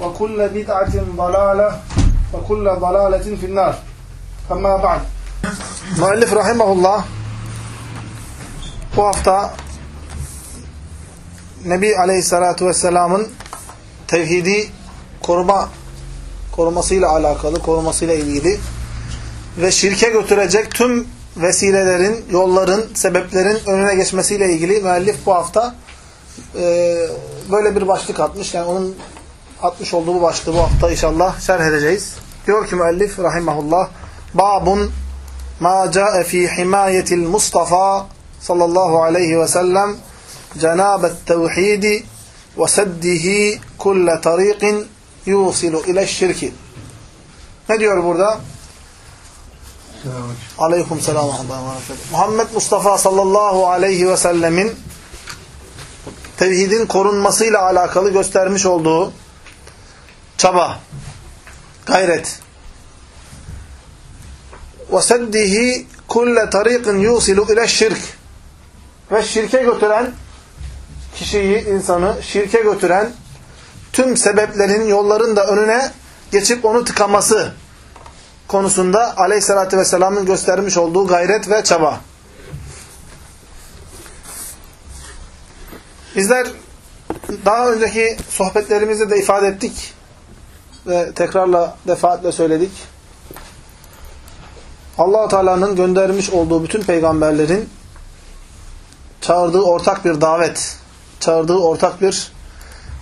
ve kulle bid'atin dalale ve kulle dalaletin finnar. Amma ba'd. Muallif rahimahullah bu hafta Nebi Aleyhisselatü Vesselam'ın tevhidi koruma korumasıyla alakalı, korumasıyla ilgili ve şirke götürecek tüm vesilelerin, yolların, sebeplerin önüne geçmesiyle ilgili müellif bu hafta e, böyle bir başlık atmış. Yani onun atmış olduğu bu başlığı bu hafta inşallah şerh edeceğiz. Diyor ki müellif rahimahullah Babun ma ca'e fi himayetil Mustafa sallallahu aleyhi ve sellem cenabet tevhidi ve seddihi kulle tariqin yusilu ile şirki. Ne diyor burada? Aleyküm selam. Muhammed Mustafa sallallahu aleyhi ve sellemin tevhidin korunmasıyla alakalı göstermiş olduğu çaba, gayret. Seddihi kulle tariqin yusilu ile şirk. Ve şirke götüren kişiyi, insanı şirke götüren tüm sebeplerin, yolların da önüne geçip onu tıkaması konusunda aleyhissalatü vesselamın göstermiş olduğu gayret ve çaba. Bizler daha önceki sohbetlerimizde de ifade ettik ve tekrarla defaatle söyledik. allah Teala'nın göndermiş olduğu bütün peygamberlerin çağırdığı ortak bir davet, çağırdığı ortak bir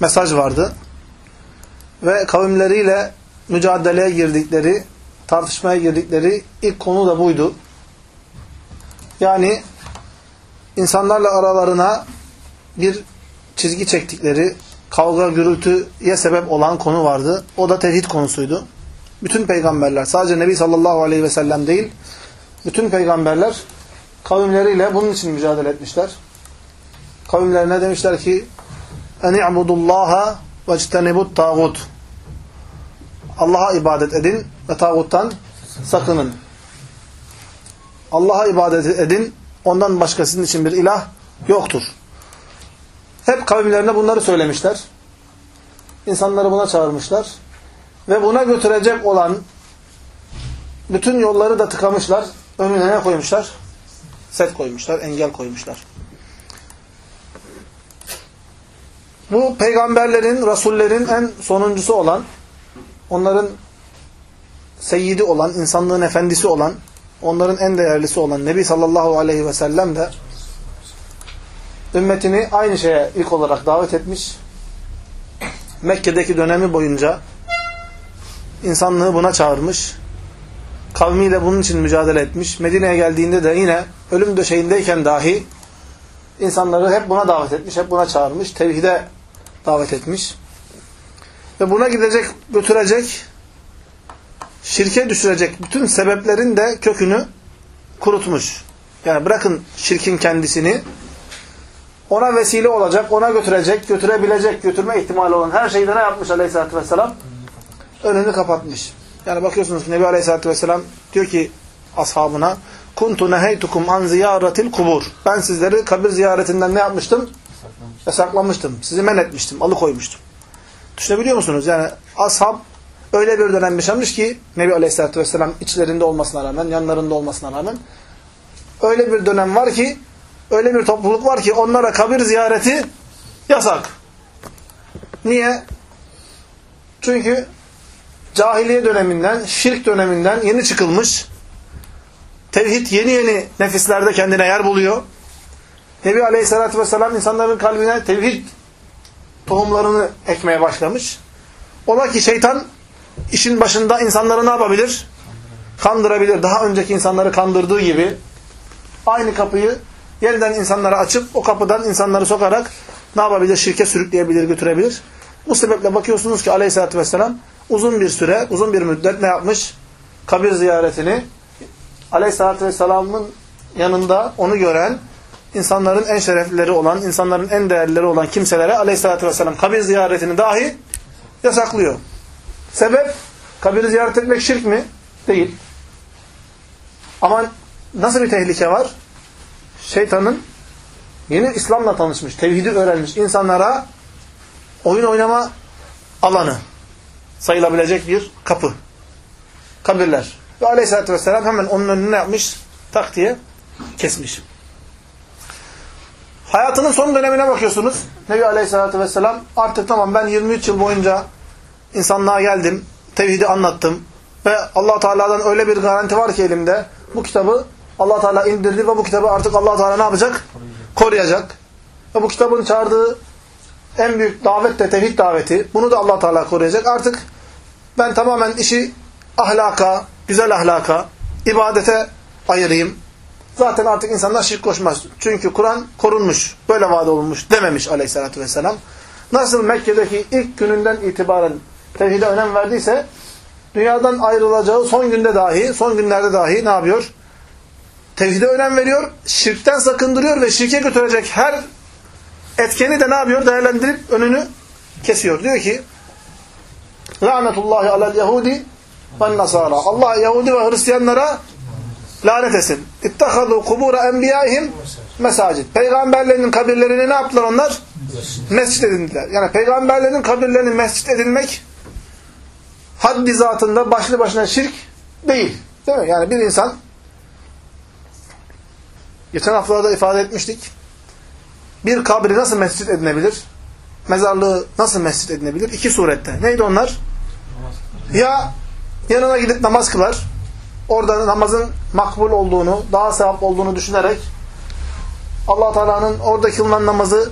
mesaj vardı. Ve kavimleriyle mücadeleye girdikleri, tartışmaya girdikleri ilk konu da buydu. Yani insanlarla aralarına bir çizgi çektikleri, kavga, gürültüye sebep olan konu vardı. O da tevhid konusuydu. Bütün peygamberler, sadece Nebi sallallahu aleyhi ve sellem değil, bütün peygamberler kavimleriyle bunun için mücadele etmişler. Kavimlerine demişler ki اَنِعْبُدُ وَاجْتَنِبُ tağut. Allah'a ibadet edin ve tağuttan sakının. Allah'a ibadet edin, ondan başkasının için bir ilah yoktur. Hep kavimlerine bunları söylemişler. İnsanları buna çağırmışlar. Ve buna götürecek olan bütün yolları da tıkamışlar. Önüne ne koymuşlar? Set koymuşlar, engel koymuşlar. Bu peygamberlerin, rasullerin en sonuncusu olan, onların seyyidi olan, insanlığın efendisi olan, onların en değerlisi olan Nebi sallallahu aleyhi ve sellem de ümmetini aynı şeye ilk olarak davet etmiş. Mekke'deki dönemi boyunca insanlığı buna çağırmış. Kavmiyle bunun için mücadele etmiş. Medine'ye geldiğinde de yine ölüm döşeğindeyken dahi insanları hep buna davet etmiş, hep buna çağırmış. Tevhide davet etmiş. Ve buna gidecek, götürecek, şirke düşürecek bütün sebeplerin de kökünü kurutmuş. Yani bırakın şirkin kendisini, ona vesile olacak, ona götürecek, götürebilecek, götürme ihtimali olan her şeyde ne yapmış aleyhissalatü vesselam? Önünü kapatmış. Yani bakıyorsunuz Nebi aleyhissalatü vesselam diyor ki ashabına kuntu neheytukum an ziyaretil kubur. Ben sizleri kabir ziyaretinden ne yapmıştım? Yasaklamıştım. Sizi men etmiştim, alıkoymuştum. Düşünebiliyor musunuz? Yani ashab öyle bir dönem yaşamış ki Nebi Aleyhisselatü Vesselam içlerinde olmasına rağmen, yanlarında olmasına rağmen öyle bir dönem var ki öyle bir topluluk var ki onlara kabir ziyareti yasak. Niye? Çünkü cahiliye döneminden, şirk döneminden yeni çıkılmış. Tevhid yeni yeni nefislerde kendine yer buluyor. Nebi Aleyhisselatü Vesselam insanların kalbine tevhid tohumlarını ekmeye başlamış. Ola ki şeytan işin başında insanları ne yapabilir? Kandırabilir. Daha önceki insanları kandırdığı gibi aynı kapıyı yeniden insanlara açıp o kapıdan insanları sokarak ne yapabilir? Şirke sürükleyebilir, götürebilir. Bu sebeple bakıyorsunuz ki aleyhissalatü vesselam uzun bir süre, uzun bir müddet ne yapmış? Kabir ziyaretini aleyhissalatü vesselamın yanında onu gören, insanların en şereflileri olan, insanların en değerlileri olan kimselere aleyhissalatü vesselam kabir ziyaretini dahi yasaklıyor. Sebep, kabiri ziyaret etmek şirk mi? Değil. Ama nasıl bir tehlike var? Şeytanın yeni İslam'la tanışmış, tevhidi öğrenmiş insanlara oyun oynama alanı sayılabilecek bir kapı. Kabirler. Ve aleyhissalatü vesselam hemen onun önüne yapmış? Tak diye kesmiş. Hayatının son dönemine bakıyorsunuz. Nebi aleyhissalatü vesselam artık tamam ben 23 yıl boyunca insanlığa geldim. Tevhidi anlattım. Ve allah Teala'dan öyle bir garanti var ki elimde. Bu kitabı allah Teala indirdi ve bu kitabı artık allah Teala ne yapacak? Koruyacak. Ve bu kitabın çağırdığı en büyük davet de tevhid daveti. Bunu da allah Teala koruyacak. Artık ben tamamen işi ahlaka, güzel ahlaka, ibadete ayırayım. Zaten artık insanlar şirk koşmaz. Çünkü Kur'an korunmuş, böyle vaat olunmuş dememiş aleyhissalatü vesselam. Nasıl Mekke'deki ilk gününden itibaren tevhide önem verdiyse, dünyadan ayrılacağı son günde dahi, son günlerde dahi ne yapıyor? Tevhide önem veriyor, şirkten sakındırıyor ve şirke götürecek her etkeni de ne yapıyor? Değerlendirip önünü kesiyor. Diyor ki, La'netullahi alel Yahudi ve Nasara. Allah Yahudi ve Hristiyanlara lanet etsin. İttehadu kubura enbiyaihim mesacid. Peygamberlerinin kabirlerini ne yaptılar onlar? Mescit edindiler. Yani peygamberlerin kabirlerini mescit edinmek haddi zatında başlı başına şirk değil. Değil mi? Yani bir insan geçen haftalarda ifade etmiştik. Bir kabri nasıl mescit edinebilir? Mezarlığı nasıl mescit edinebilir? İki surette. Neydi onlar? Ya yanına gidip namaz kılar. Orada namazın makbul olduğunu, daha sevap olduğunu düşünerek allah Teala'nın orada kılınan namazı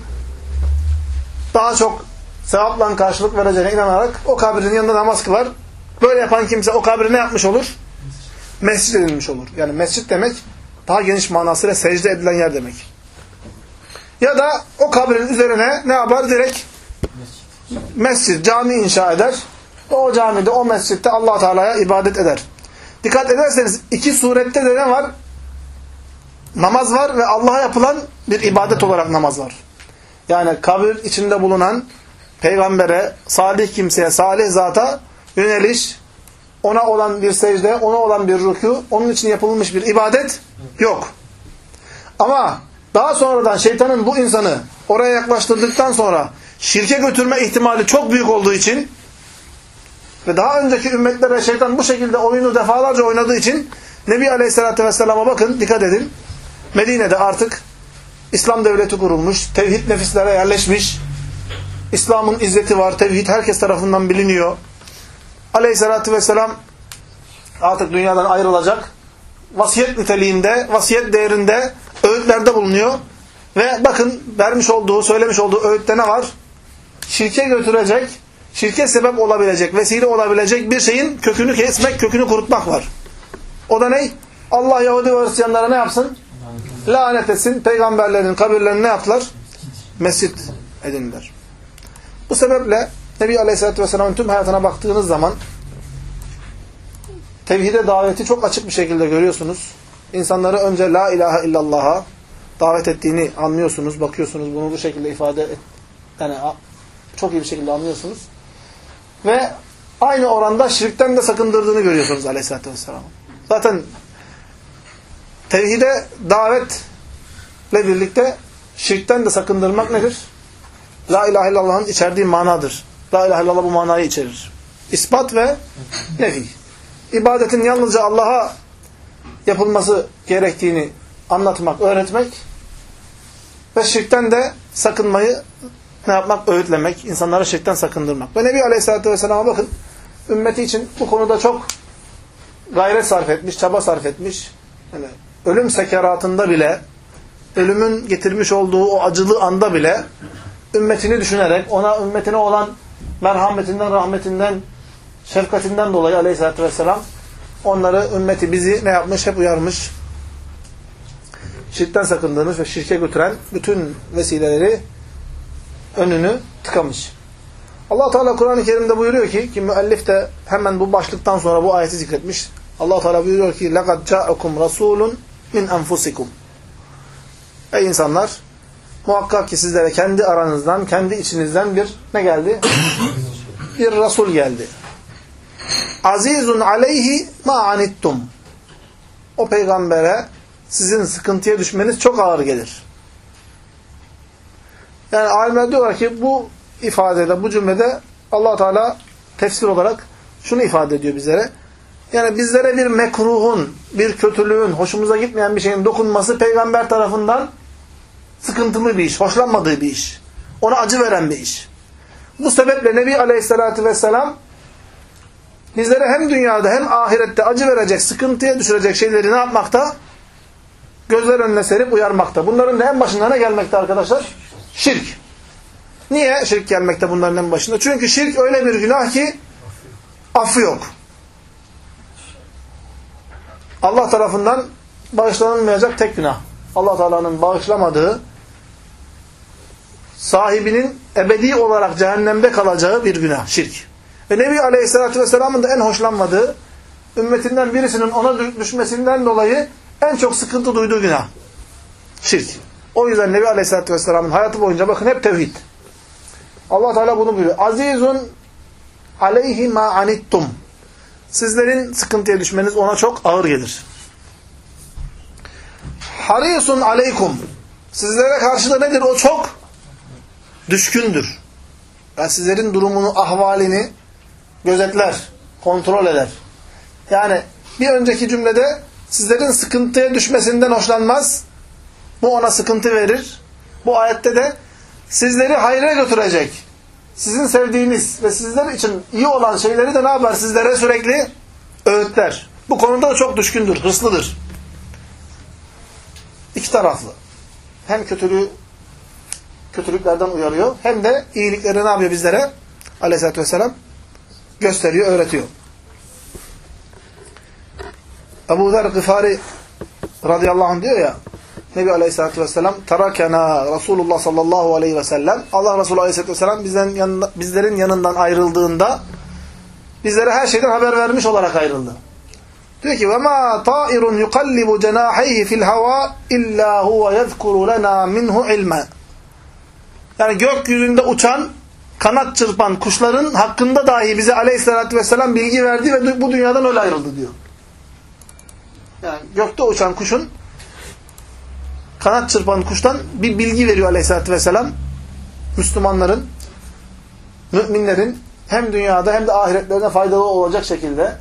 daha çok sevapla karşılık vereceğine inanarak o kabrin yanında namaz kılar. Böyle yapan kimse o kabri ne yapmış olur? Mescit edilmiş olur. Yani mescit demek daha geniş manasıyla secde edilen yer demek. Ya da o kabrin üzerine ne yapar? Direkt mescit, cami inşa eder. O camide, o mescitte allah Teala'ya ibadet eder. Dikkat ederseniz iki surette de ne var? Namaz var ve Allah'a yapılan bir ibadet olarak namaz var. Yani kabir içinde bulunan peygambere, salih kimseye, salih zata yöneliş, ona olan bir secde, ona olan bir rükû, onun için yapılmış bir ibadet yok. Ama daha sonradan şeytanın bu insanı oraya yaklaştırdıktan sonra şirke götürme ihtimali çok büyük olduğu için ve daha önceki ümmetlere şeytan bu şekilde oyunu defalarca oynadığı için Nebi Aleyhisselatü Vesselam'a bakın, dikkat edin. Medine'de artık İslam devleti kurulmuş, tevhid nefislere yerleşmiş, İslam'ın izzeti var, tevhid herkes tarafından biliniyor. Aleyhisselatü Vesselam artık dünyadan ayrılacak. Vasiyet niteliğinde, vasiyet değerinde öğütlerde bulunuyor. Ve bakın vermiş olduğu, söylemiş olduğu öğütte ne var? Şirke götürecek, şirke sebep olabilecek, vesile olabilecek bir şeyin kökünü kesmek, kökünü kurutmak var. O da ne? Allah Yahudi ve Hristiyanlara ne yapsın? Lanet etsin. Peygamberlerin kabirlerini ne yaptılar? Mescit edindiler. Bu sebeple Nebi Aleyhisselatü Vesselam'ın tüm hayatına baktığınız zaman tevhide daveti çok açık bir şekilde görüyorsunuz. İnsanları önce La ilahe illallah'a davet ettiğini anlıyorsunuz, bakıyorsunuz. Bunu bu şekilde ifade et, yani çok iyi bir şekilde anlıyorsunuz. Ve aynı oranda şirkten de sakındırdığını görüyorsunuz Aleyhisselatü Vesselam. Zaten tevhide davetle birlikte şirkten de sakındırmak nedir? La ilahe illallah'ın içerdiği manadır. La ilahe illallah bu manayı içerir. İspat ve nefi. İbadetin yalnızca Allah'a yapılması gerektiğini anlatmak, öğretmek ve şirkten de sakınmayı ne yapmak? Öğütlemek, insanları şirkten sakındırmak. Ve Nebi Aleyhisselatü Vesselam'a bakın, ümmeti için bu konuda çok gayret sarf etmiş, çaba sarf etmiş. Yani ölüm sekeratında bile, ölümün getirmiş olduğu o acılı anda bile ümmetini düşünerek, ona ümmetine olan merhametinden, rahmetinden, şefkatinden dolayı Aleyhisselatü Vesselam onları, ümmeti bizi ne yapmış? Hep uyarmış. Şirkten sakındırmış ve şirke götüren bütün vesileleri önünü tıkamış. allah Teala Kur'an-ı Kerim'de buyuruyor ki, ki müellif de hemen bu başlıktan sonra bu ayeti zikretmiş. allah Teala buyuruyor ki, لَقَدْ جَاءَكُمْ رَسُولٌ مِنْ أَنْفُسِكُمْ Ey insanlar! Muhakkak ki sizlere kendi aranızdan, kendi içinizden bir ne geldi? bir Resul geldi. Azizun aleyhi ma anittum. O peygambere sizin sıkıntıya düşmeniz çok ağır gelir. Yani alimler diyorlar ki bu ifadede, bu cümlede allah Teala tefsir olarak şunu ifade ediyor bizlere. Yani bizlere bir mekruhun, bir kötülüğün, hoşumuza gitmeyen bir şeyin dokunması peygamber tarafından sıkıntılı bir iş, hoşlanmadığı bir iş. Ona acı veren bir iş. Bu sebeple Nebi Aleyhisselatü Vesselam bizlere hem dünyada hem ahirette acı verecek, sıkıntıya düşürecek şeyleri ne yapmakta? Gözler önüne serip uyarmakta. Bunların da en başında ne gelmekte arkadaşlar? Şirk. Niye şirk gelmekte bunların en başında? Çünkü şirk öyle bir günah ki affı yok. Allah tarafından bağışlanılmayacak tek günah. Allah Teala'nın bağışlamadığı, sahibinin ebedi olarak cehennemde kalacağı bir günah, şirk. Ve Nebi Aleyhisselatü Vesselam'ın da en hoşlanmadığı, ümmetinden birisinin ona düşmesinden dolayı en çok sıkıntı duyduğu günah. Şirk. O yüzden Nebi Aleyhisselatü Vesselam'ın hayatı boyunca bakın hep tevhid. allah Teala bunu buyuruyor. Azizun aleyhi ma anittum. Sizlerin sıkıntıya düşmeniz ona çok ağır gelir. Harisun aleykum. Sizlere karşı da nedir? O çok düşkündür. Yani sizlerin durumunu, ahvalini gözetler, kontrol eder. Yani bir önceki cümlede sizlerin sıkıntıya düşmesinden hoşlanmaz. Bu ona sıkıntı verir. Bu ayette de sizleri hayra götürecek. Sizin sevdiğiniz ve sizler için iyi olan şeyleri de ne yapar? Sizlere sürekli öğütler. Bu konuda da çok düşkündür, hırslıdır. İki taraflı. Hem kötülüğü kötülüklerden uyarıyor hem de iyilikleri ne yapıyor bizlere? Aleyhisselatü Vesselam gösteriyor, öğretiyor. Ebu Zer Gıfari radıyallahu anh diyor ya Nebi Aleyhisselatü Vesselam tarakena Resulullah sallallahu aleyhi ve sellem Allah Resulü Aleyhisselatü Vesselam bizlerin, yanında, bizlerin yanından ayrıldığında bizlere her şeyden haber vermiş olarak ayrıldı. Diyor ki: "Ve ma ta'irun yuqallibu cenahihi fil hava illa huve yezkuru lana minhu ilmen." Yani gökyüzünde uçan, kanat çırpan kuşların hakkında dahi bize Aleyhisselatü vesselam bilgi verdi ve bu dünyadan öyle ayrıldı diyor. Yani gökte uçan kuşun kanat çırpan kuştan bir bilgi veriyor Aleyhisselatü vesselam. Müslümanların, müminlerin hem dünyada hem de ahiretlerine faydalı olacak şekilde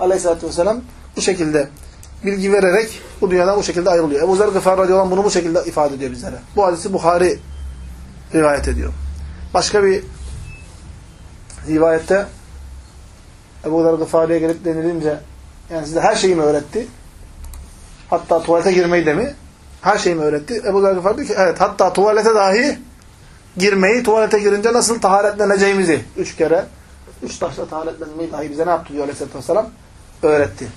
Aleyhisselatü vesselam bu şekilde bilgi vererek bu dünyadan bu şekilde ayrılıyor. Ebu Zer Gıfar radıyallahu bunu bu şekilde ifade ediyor bizlere. Bu hadisi Bukhari rivayet ediyor. Başka bir rivayette Ebu Zer Gıfari'ye gelip denilince yani size her şeyi mi öğretti? Hatta tuvalete girmeyi de mi? Her şeyi mi öğretti? Ebu Zer Gıfari diyor ki evet hatta tuvalete dahi girmeyi, tuvalete girince nasıl taharetleneceğimizi üç kere, üç taşla taharetlenmeyi dahi bize ne yaptı diyor Aleyhisselatü Vesselam? Öğretti.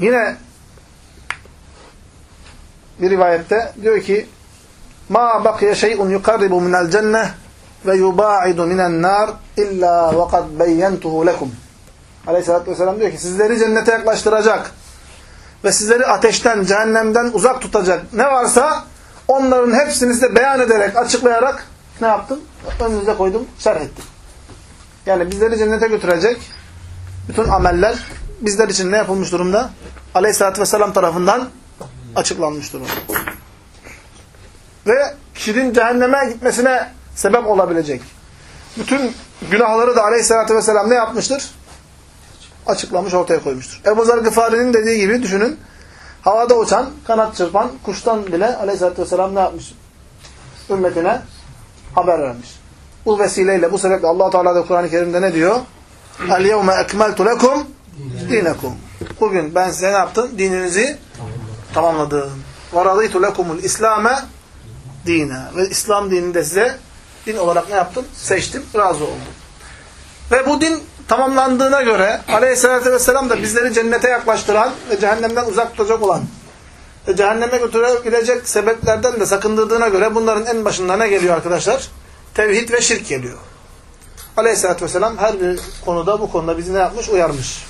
Yine bir rivayette diyor ki ma baqiya şey'un yuqarribu minel cenneh ve yubaidu minen nar illa ve kad beyyentuhu lekum. Aleyhisselatü Vesselam diyor ki sizleri cennete yaklaştıracak ve sizleri ateşten, cehennemden uzak tutacak ne varsa onların hepsini size beyan ederek, açıklayarak ne yaptım? Önünüze koydum, şerh ettim. Yani bizleri cennete götürecek bütün ameller bizler için ne yapılmış durumda? Aleyhisselatü Vesselam tarafından açıklanmış durumda. Ve kişinin cehenneme gitmesine sebep olabilecek. Bütün günahları da Aleyhisselatü Vesselam ne yapmıştır? Açıklamış, ortaya koymuştur. Ebu Zer Gıfari'nin dediği gibi düşünün. Havada uçan, kanat çırpan kuştan bile Aleyhisselatü Vesselam ne yapmış? Ümmetine haber vermiş. Bu vesileyle, bu sebeple allah Teala da Kur'an-ı Kerim'de ne diyor? El-yevme ekmeltu lekum dinekum. Bugün ben size ne yaptım? Dininizi tamamladım. Ve radıytu lekumul İslame dine. Ve İslam dinini de size din olarak ne yaptım? Seçtim, razı oldum. Ve bu din tamamlandığına göre Aleyhisselatü Vesselam da bizleri cennete yaklaştıran ve cehennemden uzak tutacak olan ve cehenneme götürebilecek sebeplerden de sakındırdığına göre bunların en başında ne geliyor arkadaşlar? Tevhid ve şirk geliyor. Aleyhisselatü Vesselam her bir konuda bu konuda bizi ne yapmış? Uyarmış.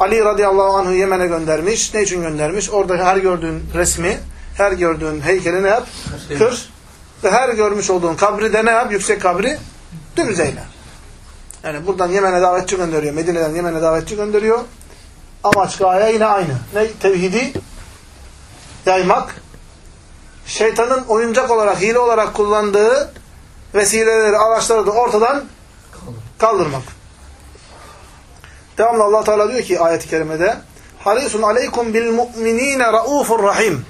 Ali radıyallahu anh'ı Yemen'e göndermiş. Ne için göndermiş? Orada her gördüğün resmi, her gördüğün heykeli ne yap? Kır. Ve her görmüş olduğun kabri de ne yap? Yüksek kabri dümdüz eyle. Yani buradan Yemen'e davetçi gönderiyor. Medine'den Yemen'e davetçi gönderiyor. Amaç gaye yine aynı. Ne? Tevhidi yaymak. Şeytanın oyuncak olarak, hile olarak kullandığı vesileleri, araçları da ortadan kaldırmak. Devamlı allah Teala diyor ki ayet-i kerimede Harisun aleykum bil mu'minine raufur rahim.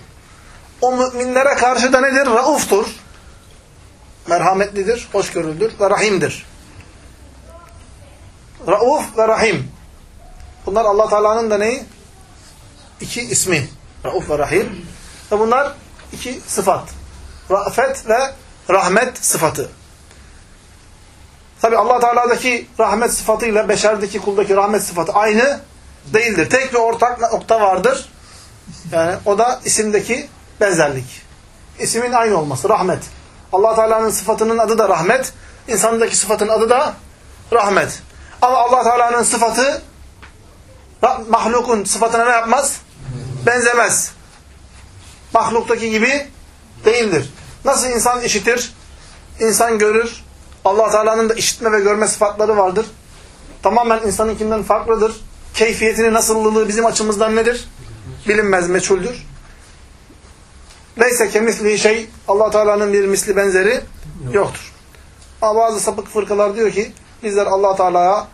O müminlere karşı da nedir? Rauftur. Merhametlidir, hoşgörüldür ve rahimdir. Rauf ve Rahim. Bunlar Allah Teala'nın da neyi? İki ismi. Rauf ve Rahim. Ve bunlar iki sıfat. Rafet ve rahmet sıfatı. Tabi Allah Teala'daki rahmet sıfatıyla beşerdeki kuldaki rahmet sıfatı aynı değildir. Tek bir ortak nokta vardır. Yani o da isimdeki benzerlik. İsmin aynı olması. Rahmet. Allah Teala'nın sıfatının adı da rahmet. İnsandaki sıfatın adı da rahmet. Ama Allah Teala'nın sıfatı mahlukun sıfatına ne yapmaz? Benzemez. Mahluktaki gibi değildir. Nasıl insan işitir? İnsan görür. Allah Teala'nın da işitme ve görme sıfatları vardır. Tamamen insanınkinden farklıdır. Keyfiyetini, nasıllılığı bizim açımızdan nedir? Bilinmez, meçhuldür. Neyse kemisli şey Allah Teala'nın bir misli benzeri yoktur. Ama bazı sapık fırkalar diyor ki bizler allah Teala'ya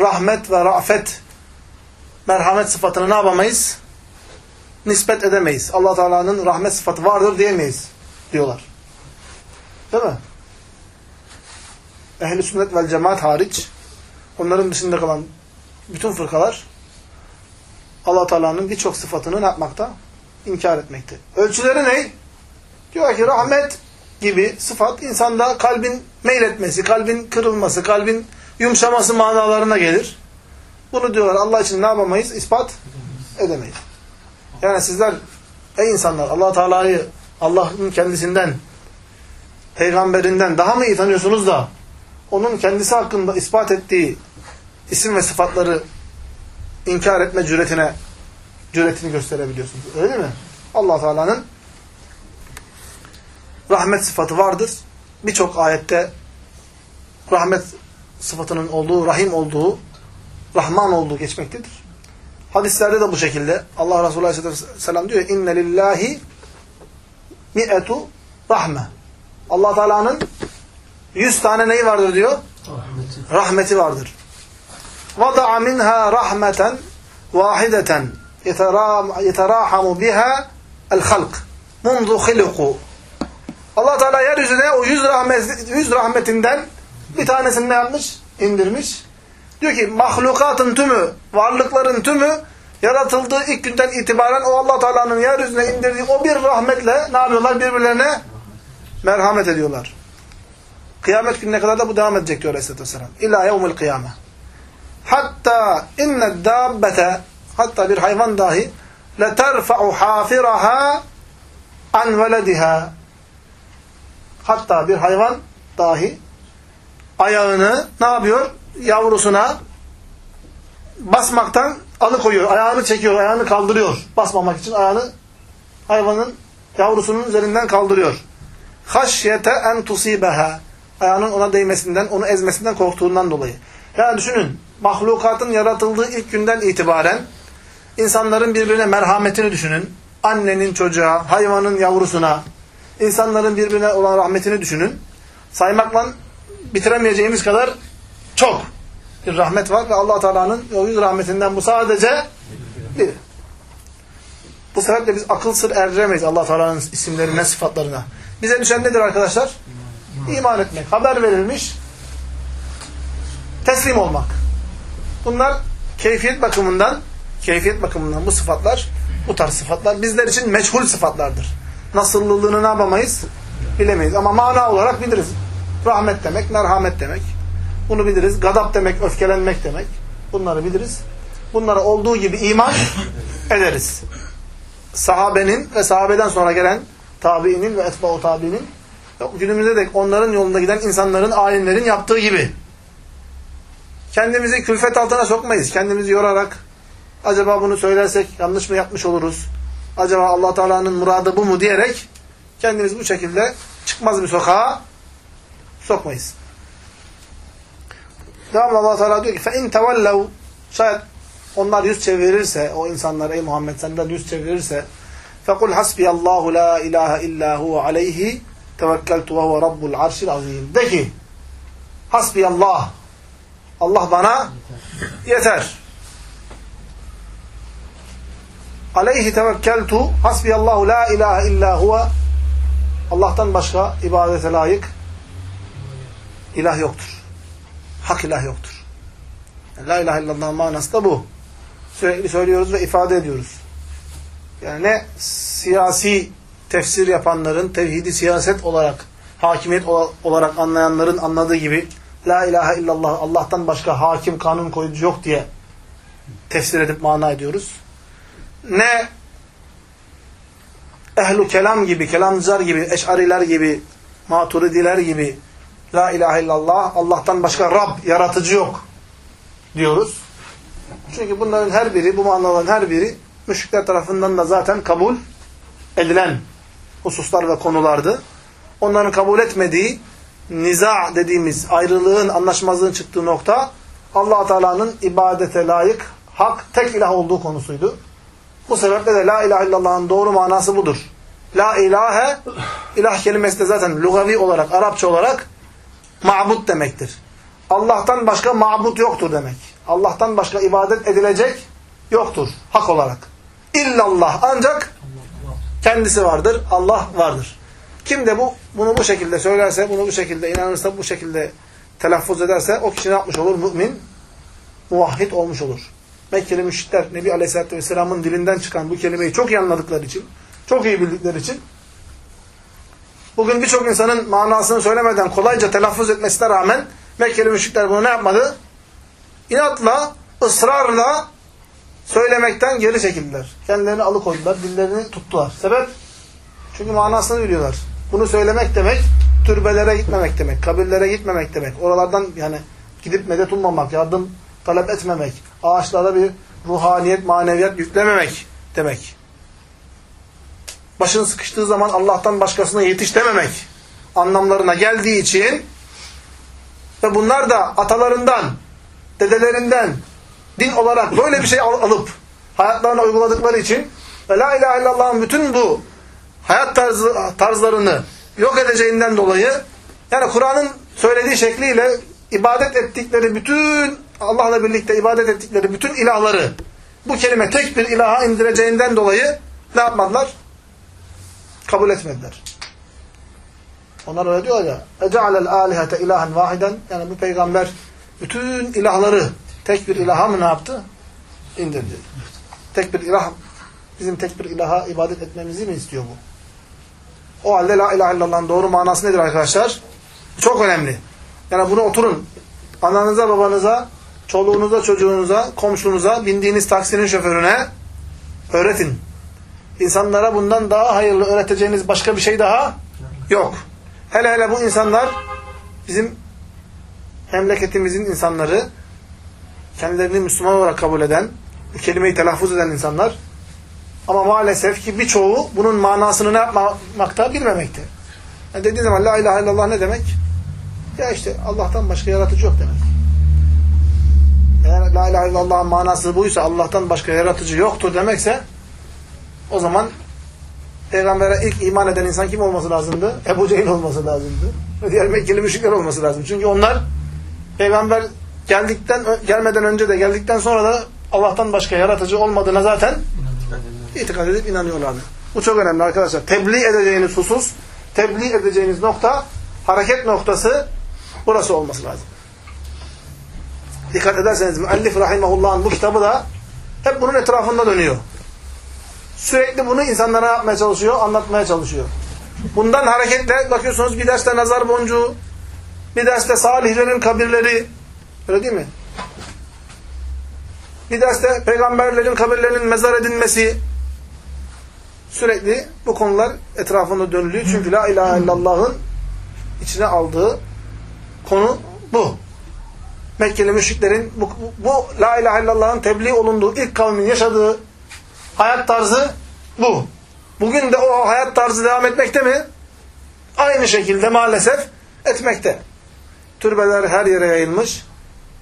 rahmet ve rafet merhamet sıfatını ne yapamayız? Nispet edemeyiz. allah Teala'nın rahmet sıfatı vardır diyemeyiz diyorlar. Değil mi? Ehl-i sünnet vel cemaat hariç onların dışında kalan bütün fırkalar allah Teala'nın birçok sıfatını ne yapmakta? İnkar etmekte. Ölçüleri ne? Diyor ki rahmet gibi sıfat insanda kalbin meyletmesi, kalbin kırılması, kalbin yumuşaması manalarına gelir. Bunu diyorlar Allah için ne yapamayız? İspat edemeyiz. Yani sizler ey insanlar allah Teala'yı Allah'ın kendisinden peygamberinden daha mı iyi tanıyorsunuz da onun kendisi hakkında ispat ettiği isim ve sıfatları inkar etme cüretine cüretini gösterebiliyorsunuz. Öyle değil mi? allah Teala'nın rahmet sıfatı vardır. Birçok ayette rahmet sıfatının olduğu, rahim olduğu, rahman olduğu geçmektedir. Hadislerde de bu şekilde. Allah Resulü Aleyhisselam diyor inne lillahi mi'etu rahme. Allah Teala'nın yüz tane neyi vardır diyor? Rahmeti, Rahmeti vardır. Minha rahmeten vahideten yeterahamu biha el halk mundu khilqu Allah Teala yeryüzüne o yüz, rahmet, yüz rahmetinden bir tanesini ne yapmış? İndirmiş. Diyor ki mahlukatın tümü, varlıkların tümü yaratıldığı ilk günden itibaren o Allah Teala'nın yeryüzüne indirdiği o bir rahmetle ne yapıyorlar? Birbirlerine merhamet ediyorlar. Kıyamet gününe kadar da bu devam edecek diyor Aleyhisselatü Vesselam. İlla yevmül kıyame. Hatta inne dabbete hatta bir hayvan dahi leterfa'u hafiraha an velediha hatta bir hayvan dahi ayağını ne yapıyor? Yavrusuna basmaktan alıkoyuyor. Ayağını çekiyor, ayağını kaldırıyor. Basmamak için ayağını hayvanın yavrusunun üzerinden kaldırıyor. Haşyete en tusibeha. Ayağının ona değmesinden, onu ezmesinden korktuğundan dolayı. Yani düşünün, mahlukatın yaratıldığı ilk günden itibaren insanların birbirine merhametini düşünün. Annenin çocuğa, hayvanın yavrusuna, insanların birbirine olan rahmetini düşünün. Saymakla bitiremeyeceğimiz kadar çok bir rahmet var ve allah Teala'nın o yüz rahmetinden bu sadece biri. Bu sebeple biz akıl sır erdiremeyiz allah Teala'nın isimlerine, sıfatlarına. Bize düşen nedir arkadaşlar? İman etmek. Haber verilmiş, teslim olmak. Bunlar keyfiyet bakımından, keyfiyet bakımından bu sıfatlar, bu tarz sıfatlar bizler için meçhul sıfatlardır. Nasıllılığını ne yapamayız? Bilemeyiz. Ama mana olarak biliriz. Rahmet demek, merhamet demek. Bunu biliriz. Gadap demek, öfkelenmek demek. Bunları biliriz. Bunlara olduğu gibi iman ederiz. Sahabenin ve sahabeden sonra gelen tabiinin ve etba'u tabiinin günümüzde de onların yolunda giden insanların, alimlerin yaptığı gibi. Kendimizi külfet altına sokmayız. Kendimizi yorarak acaba bunu söylersek yanlış mı yapmış oluruz? Acaba allah Teala'nın muradı bu mu diyerek kendimizi bu şekilde çıkmaz bir sokağa sokmayız. Devamlı allah Teala diyor ki فَاِنْ تَوَلَّوْا Şayet onlar yüz çevirirse, o insanlar ey Muhammed senden yüz çevirirse فَقُلْ حَسْبِيَ اللّٰهُ لَا اِلَٰهَ اِلَّا هُوَ عَلَيْهِ Tevekkeltu ve rabbul arşil azim. De ki hasbiyallah Allah bana yeter. Aleyhi tevekkeltu hasbiyallahu la ilahe illa huve Allah'tan başka ibadete layık ilah yoktur. Hak ilah yoktur. La ilahe illallah manası da bu. Sürekli söylüyoruz ve ifade ediyoruz. Yani ne siyasi tefsir yapanların tevhidi siyaset olarak, hakimiyet olarak anlayanların anladığı gibi La ilahe illallah Allah'tan başka hakim kanun koyucu yok diye tefsir edip mana ediyoruz. Ne ehlu kelam gibi, kelamcılar gibi, eşariler gibi, maturidiler gibi La ilahe illallah Allah'tan başka Rab, yaratıcı yok diyoruz. Çünkü bunların her biri, bu manaların her biri müşrikler tarafından da zaten kabul edilen hususlar ve konulardı. Onların kabul etmediği niza dediğimiz ayrılığın, anlaşmazlığın çıktığı nokta allah Teala'nın ibadete layık, hak, tek ilah olduğu konusuydu. Bu sebeple de la ilahe illallah'ın doğru manası budur. La ilahe, ilah kelimesi de zaten lugavi olarak, Arapça olarak ma'bud demektir. Allah'tan başka ma'bud yoktur demek. Allah'tan başka ibadet edilecek yoktur hak olarak. İllallah ancak kendisi vardır, Allah vardır. Kim de bu bunu bu şekilde söylerse, bunu bu şekilde inanırsa, bu şekilde telaffuz ederse o kişi ne yapmış olur? Mümin, muvahhid olmuş olur. Mekkeli müşrikler Nebi Aleyhisselatü Vesselam'ın dilinden çıkan bu kelimeyi çok iyi anladıkları için, çok iyi bildikleri için bugün birçok insanın manasını söylemeden kolayca telaffuz etmesine rağmen Mekkeli müşrikler bunu ne yapmadı? İnatla, ısrarla söylemekten geri çekildiler. Kendilerini alıkoydular, dillerini tuttular. Sebep? Çünkü manasını biliyorlar. Bunu söylemek demek, türbelere gitmemek demek, kabirlere gitmemek demek. Oralardan yani gidip medet ummamak, yardım talep etmemek, ağaçlara bir ruhaniyet, maneviyat yüklememek demek. Başın sıkıştığı zaman Allah'tan başkasına yetiş dememek anlamlarına geldiği için ve bunlar da atalarından, dedelerinden din olarak böyle bir şey alıp hayatlarına uyguladıkları için ve la ilahe illallah'ın bütün bu hayat tarzı, tarzlarını yok edeceğinden dolayı yani Kur'an'ın söylediği şekliyle ibadet ettikleri bütün Allah'la birlikte ibadet ettikleri bütün ilahları bu kelime tek bir ilaha indireceğinden dolayı ne yapmadılar? Kabul etmediler. Onlar öyle diyor ya. Ece'alel alihete ilahen vahiden yani bu peygamber bütün ilahları tek bir ilaha mı ne yaptı? İndirdi. Tek bir ilah bizim tek bir ilaha ibadet etmemizi mi istiyor bu? O halde la ilahe illallah'ın doğru manası nedir arkadaşlar? Çok önemli. Yani bunu oturun. Ananıza, babanıza, çoluğunuza, çocuğunuza, komşunuza, bindiğiniz taksinin şoförüne öğretin. İnsanlara bundan daha hayırlı öğreteceğiniz başka bir şey daha yok. Hele hele bu insanlar bizim memleketimizin insanları kendilerini Müslüman olarak kabul eden, kelimeyi telaffuz eden insanlar ama maalesef ki birçoğu bunun manasını ne yapmakta bilmemekte. Yani dediği zaman la ilahe illallah ne demek? Ya işte Allah'tan başka yaratıcı yok demek. Eğer la ilahe illallah'ın manası buysa Allah'tan başka yaratıcı yoktur demekse o zaman Peygamber'e ilk iman eden insan kim olması lazımdı? Ebu Cehil olması lazımdı. Diğer Mekkeli müşrikler olması lazım. Çünkü onlar Peygamber geldikten gelmeden önce de geldikten sonra da Allah'tan başka yaratıcı olmadığına zaten itikad edip inanıyorlardı. Bu çok önemli arkadaşlar. Tebliğ edeceğiniz husus, tebliğ edeceğiniz nokta, hareket noktası burası olması lazım. Dikkat ederseniz müellif rahimahullah'ın bu kitabı da hep bunun etrafında dönüyor. Sürekli bunu insanlara yapmaya çalışıyor, anlatmaya çalışıyor. Bundan hareketle bakıyorsunuz bir derste nazar boncuğu, bir derste salihlerin kabirleri, öyle değil mi? Bir derste peygamberlerin kabirlerinin mezar edilmesi, sürekli bu konular etrafında dönülüyor. Çünkü la ilahe illallah'ın içine aldığı konu bu. Mekkeli müşriklerin bu, bu la ilahe illallah'ın tebliğ olunduğu ilk kavmin yaşadığı hayat tarzı bu. Bugün de o hayat tarzı devam etmekte mi? Aynı şekilde maalesef etmekte. Türbeler her yere yayılmış.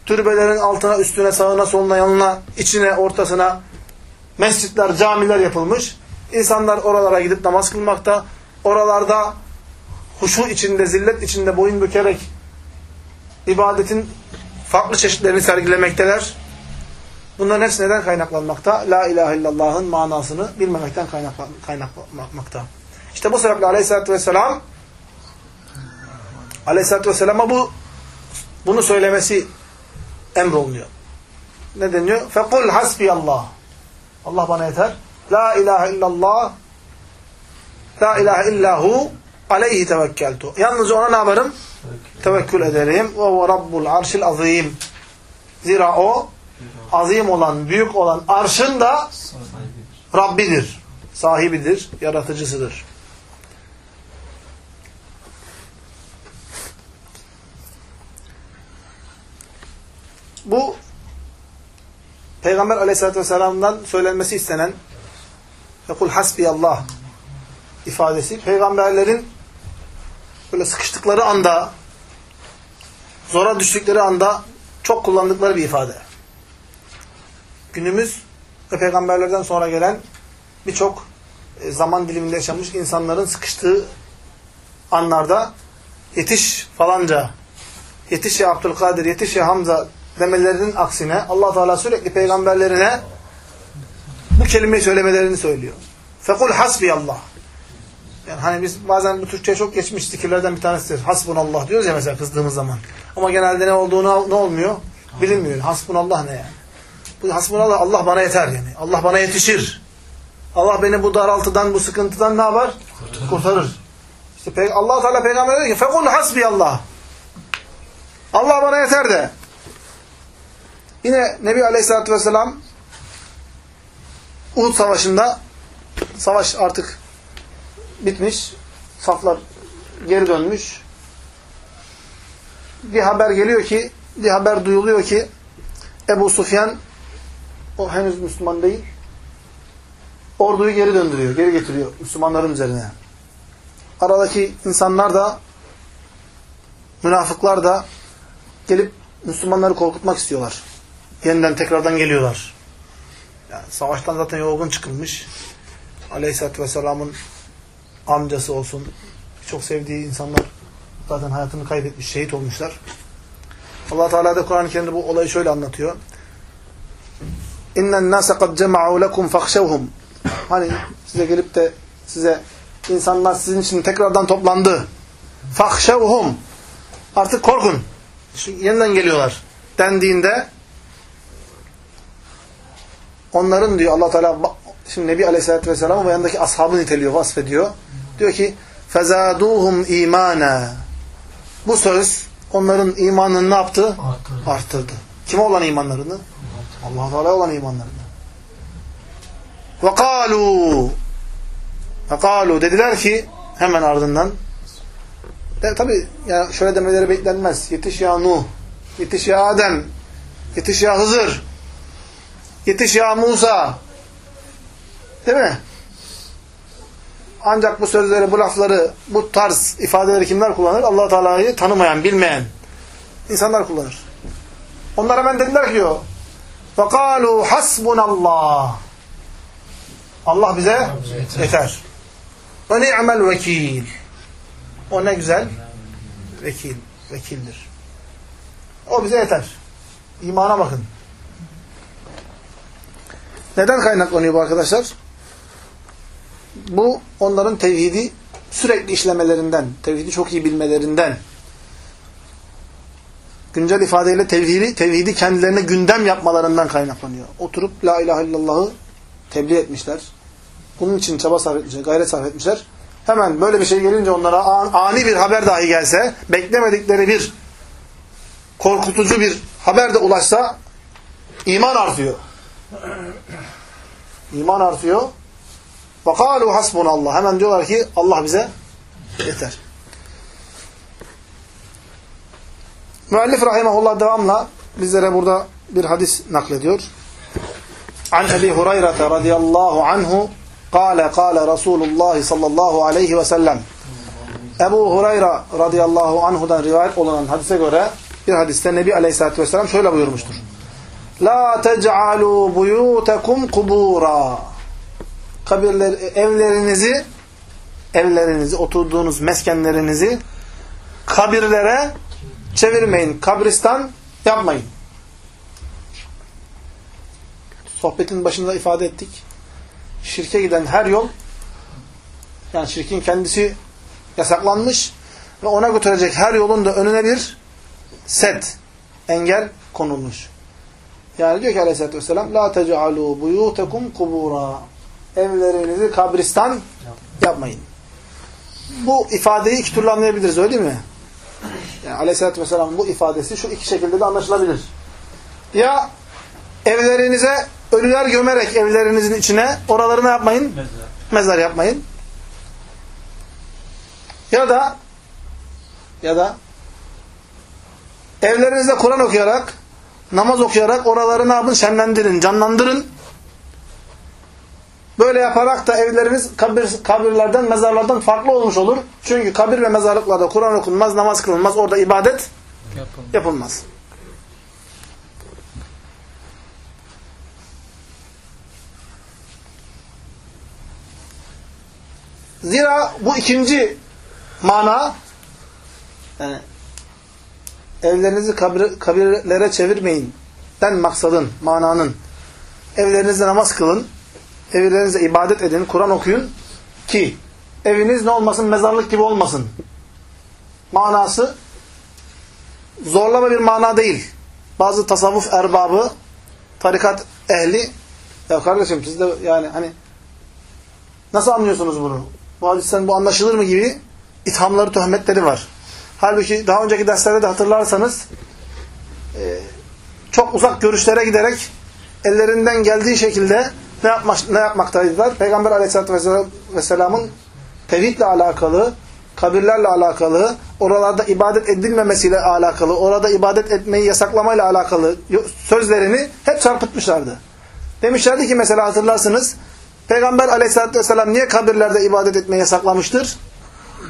Türbelerin altına, üstüne, sağına, soluna, yanına, içine, ortasına mescitler, camiler yapılmış. İnsanlar oralara gidip namaz kılmakta. Oralarda huşu içinde, zillet içinde boyun bükerek ibadetin farklı çeşitlerini sergilemekteler. Bunların hepsi neden kaynaklanmakta? La ilahe illallah'ın manasını bilmemekten kaynaklanmakta. İşte bu sebeple aleyhissalatü vesselam aleyhissalatü vesselama bu bunu söylemesi emrolunuyor. Ne deniyor? Fekul hasbiyallah. Allah Allah bana yeter. La ilahe illallah La ilahe illahu aleyhi tevekkeltu. Yalnız ona ne yaparım? Tevekkül ederim. Ve huve rabbul arşil azim. Zira o azim olan, büyük olan arşın da Rabbidir. Sahibidir, yaratıcısıdır. Bu Peygamber aleyhissalatü vesselam'dan söylenmesi istenen Fekul hasbiyallah ifadesi peygamberlerin böyle sıkıştıkları anda zora düştükleri anda çok kullandıkları bir ifade. Günümüz ve peygamberlerden sonra gelen birçok e, zaman diliminde yaşamış insanların sıkıştığı anlarda yetiş falanca, yetiş ya Abdülkadir, yetiş ya Hamza demelerinin aksine allah Teala sürekli peygamberlerine bu kelimeyi söylemelerini söylüyor. Fekul hasbiyallah. Yani hani biz bazen bu Türkçe'ye çok geçmiş zikirlerden bir tanesidir. Hasbunallah diyoruz ya mesela kızdığımız zaman. Ama genelde ne olduğunu ne olmuyor? Bilinmiyor. Hasbunallah ne yani? Bu hasbunallah Allah bana yeter yani. Allah bana yetişir. Allah beni bu daraltıdan, bu sıkıntıdan ne yapar? Kurtarır. İşte Allah Teala peygamber diyor ki fekul hasbiyallah. Allah bana yeter de. Yine Nebi Aleyhisselatü Vesselam Uhud Savaşı'nda savaş artık bitmiş. Saflar geri dönmüş. Bir haber geliyor ki, bir haber duyuluyor ki Ebu Sufyan o henüz Müslüman değil. Orduyu geri döndürüyor, geri getiriyor Müslümanların üzerine. Aradaki insanlar da münafıklar da gelip Müslümanları korkutmak istiyorlar. Yeniden tekrardan geliyorlar. Yani savaştan zaten yorgun çıkılmış. Aleyhisselatü Vesselam'ın amcası olsun, çok sevdiği insanlar zaten hayatını kaybetmiş, şehit olmuşlar. allah Teala da Kur'an-ı Kerim'de bu olayı şöyle anlatıyor. İnnen nâse kad cema'u lekum fakşevhum. Hani size gelip de size insanlar sizin için tekrardan toplandı. Fakşevhum. Artık korkun. Şimdi yeniden geliyorlar. Dendiğinde onların diyor allah Teala şimdi Nebi Aleyhisselatü Vesselam ve yanındaki ashabı niteliyor, vasfediyor. Diyor ki fezaduhum imana. Bu söz onların imanını ne yaptı? Arttırdı. Arttırdı. Kime olan imanlarını? Allah Teala olan imanlarını. Ve kalu ve kalu dediler ki hemen ardından de, tabi yani şöyle demeleri beklenmez. Yetiş ya Nuh, yetiş ya Adem, yetiş ya Hızır, yetiş ya Musa. Değil mi? Ancak bu sözleri, bu lafları, bu tarz ifadeleri kimler kullanır? allah Teala'yı tanımayan, bilmeyen insanlar kullanır. Onlar hemen dediler ki diyor, فَقَالُوا حَسْبُنَ اللّٰهِ Allah bize yeter. Ve ni'mel vekil. O ne güzel vekil, vekildir. O bize yeter. İmana bakın. Neden kaynaklanıyor bu arkadaşlar? Bu onların tevhidi sürekli işlemelerinden, tevhidi çok iyi bilmelerinden, güncel ifadeyle tevhidi, tevhidi kendilerine gündem yapmalarından kaynaklanıyor. Oturup la ilahe illallah'ı tebliğ etmişler. Bunun için çaba sarf etmişler, gayret sarf etmişler. Hemen böyle bir şey gelince onlara ani bir haber dahi gelse, beklemedikleri bir korkutucu bir haber de ulaşsa iman artıyor. İman artıyor. وَقَالُوا حَسْبُنَ Allah. Hemen diyorlar ki Allah bize yeter. Müellif rahimahullah devamla bizlere burada bir hadis naklediyor. An Ebi Hureyre radıyallahu anhu قال قال Resulullah sallallahu aleyhi ve sellem Ebu Hureyre radıyallahu anhudan rivayet olan hadise göre bir hadiste Nebi aleyhissalatü vesselam şöyle buyurmuştur. La tec'alû buyûtekum kubura kabirler, evlerinizi evlerinizi, oturduğunuz meskenlerinizi kabirlere çevirmeyin. Kabristan yapmayın. Sohbetin başında ifade ettik. Şirke giden her yol yani şirkin kendisi yasaklanmış ve ona götürecek her yolun da önüne bir set, engel konulmuş. Yani diyor ki aleyhissalatü vesselam La tec'alû buyûtekum kubura Evlerinizi kabristan yapmayın. Bu ifadeyi iki türlü anlayabiliriz öyle değil mi? Yani aleyhissalatü vesselam bu ifadesi şu iki şekilde de anlaşılabilir. Ya evlerinize ölüler gömerek evlerinizin içine oraları ne yapmayın? Mezar. Mezar yapmayın. Ya da ya da evlerinizde Kur'an okuyarak namaz okuyarak oraları ne yapın? Şenlendirin, canlandırın. Böyle yaparak da evleriniz kabir, kabirlerden, mezarlardan farklı olmuş olur. Çünkü kabir ve mezarlıklarda Kur'an okunmaz, namaz kılınmaz, orada ibadet yapılmaz. yapılmaz. Zira bu ikinci mana yani evlerinizi kabir, kabirlere çevirmeyin den maksadın, mananın evlerinizde namaz kılın, evlerinizde ibadet edin, Kur'an okuyun ki eviniz ne olmasın? Mezarlık gibi olmasın. Manası zorlama bir mana değil. Bazı tasavvuf erbabı, tarikat ehli ya kardeşim siz de yani hani nasıl anlıyorsunuz bunu? Bu hadisten bu anlaşılır mı gibi ithamları, töhmetleri var. Halbuki daha önceki derslerde de hatırlarsanız e, çok uzak görüşlere giderek ellerinden geldiği şekilde ne, yapmak, ne yapmaktaydılar? Peygamber aleyhissalatü vesselamın tevhidle alakalı, kabirlerle alakalı, oralarda ibadet edilmemesiyle alakalı, orada ibadet etmeyi yasaklamayla alakalı sözlerini hep çarpıtmışlardı. Demişlerdi ki mesela hatırlarsınız, Peygamber aleyhissalatü vesselam niye kabirlerde ibadet etmeyi yasaklamıştır?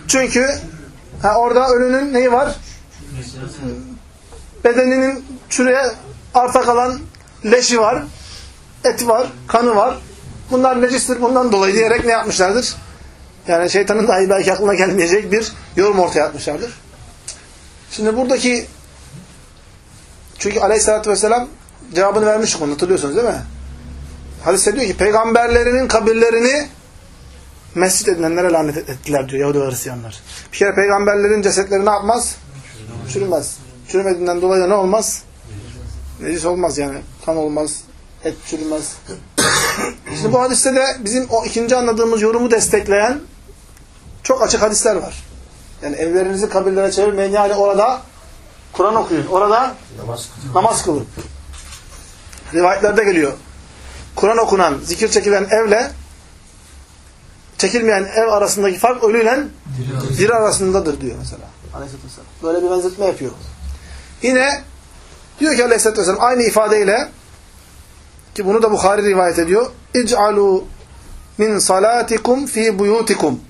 Çünkü ha, orada ölünün neyi var? Bedeninin çürüye arta kalan leşi var eti var, kanı var. Bunlar necistir bundan dolayı diyerek ne yapmışlardır? Yani şeytanın dahi belki aklına gelmeyecek bir yorum ortaya atmışlardır. Şimdi buradaki çünkü aleyhissalatü vesselam cevabını vermiş bunu hatırlıyorsunuz değil mi? Hadiste diyor ki peygamberlerinin kabirlerini mescit edinenlere lanet ettiler diyor Yahudi ve Hristiyanlar. Bir kere peygamberlerin cesetleri ne yapmaz? Çürümez. Çürümediğinden dolayı da ne olmaz? Necis olmaz yani. Kan olmaz, et çürümez. Şimdi bu hadiste de bizim o ikinci anladığımız yorumu destekleyen çok açık hadisler var. Yani evlerinizi kabirlere çevirmeyin. Yani orada Kur'an okuyun. Orada namaz kılın. Namaz kılın. Rivayetlerde geliyor. Kur'an okunan, zikir çekilen evle çekilmeyen ev arasındaki fark ölüyle diri arasındadır diyor mesela. Aleyhisselatü Böyle bir benzetme yapıyor. Yine diyor ki Aleyhisselatü Vesselam aynı ifadeyle ki bunu da Bukhari rivayet ediyor. İc'alû min salatikum fi buyutikum.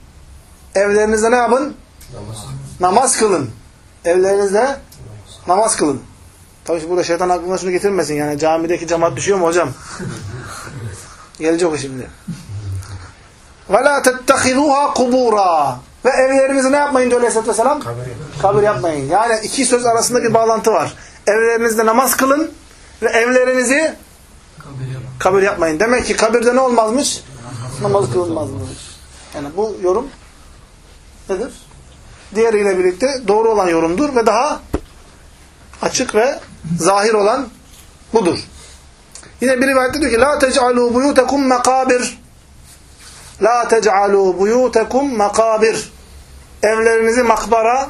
Evlerinizde ne yapın? Namaz, namaz kılın. Evlerinizde namaz, namaz kılın. Tabii burada şeytan aklına şunu getirmesin yani camideki cemaat düşüyor mu hocam? Gelecek o şimdi. Ve la tettehizuha kubura. Ve evlerinizi ne yapmayın diyor Aleyhisselatü Vesselam? Kabir. Kabir yapmayın. Yani iki söz arasında bir bağlantı var. Evlerinizde namaz kılın ve evlerinizi kabir yapmayın. Demek ki kabirde ne olmazmış? Namaz kılınmazmış. Yani bu yorum nedir? Diğeriyle birlikte doğru olan yorumdur ve daha açık ve zahir olan budur. Yine bir rivayette diyor ki La tec'alû buyûtekum mekâbir La tec'alû buyûtekum makabir. Evlerinizi makbara,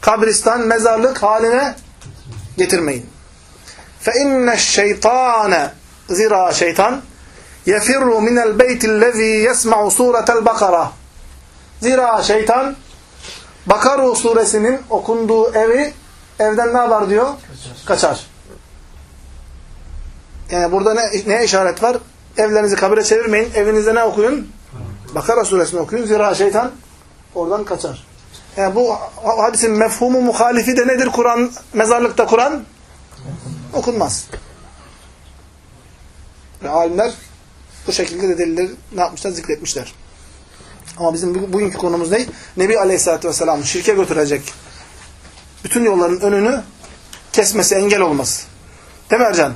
kabristan, mezarlık haline getirmeyin. Fe inneş zira şeytan yefirru minel beytillezî yesma'u suretel bakara. Zira şeytan Bakaru suresinin okunduğu evi evden ne yapar diyor? Kaçar. Kaçar. Yani burada ne, neye işaret var? Evlerinizi kabire çevirmeyin. Evinizde ne okuyun? Bakara suresini okuyun. Zira şeytan oradan kaçar. Yani bu hadisin mefhumu muhalifi de nedir? Kur'an, mezarlıkta Kur'an okunmaz. Ve alimler bu şekilde de delilleri ne yapmışlar? Zikretmişler. Ama bizim bugünkü konumuz ne? Nebi Aleyhisselatü Vesselam şirke götürecek bütün yolların önünü kesmesi, engel olması. Değil mi Ercan?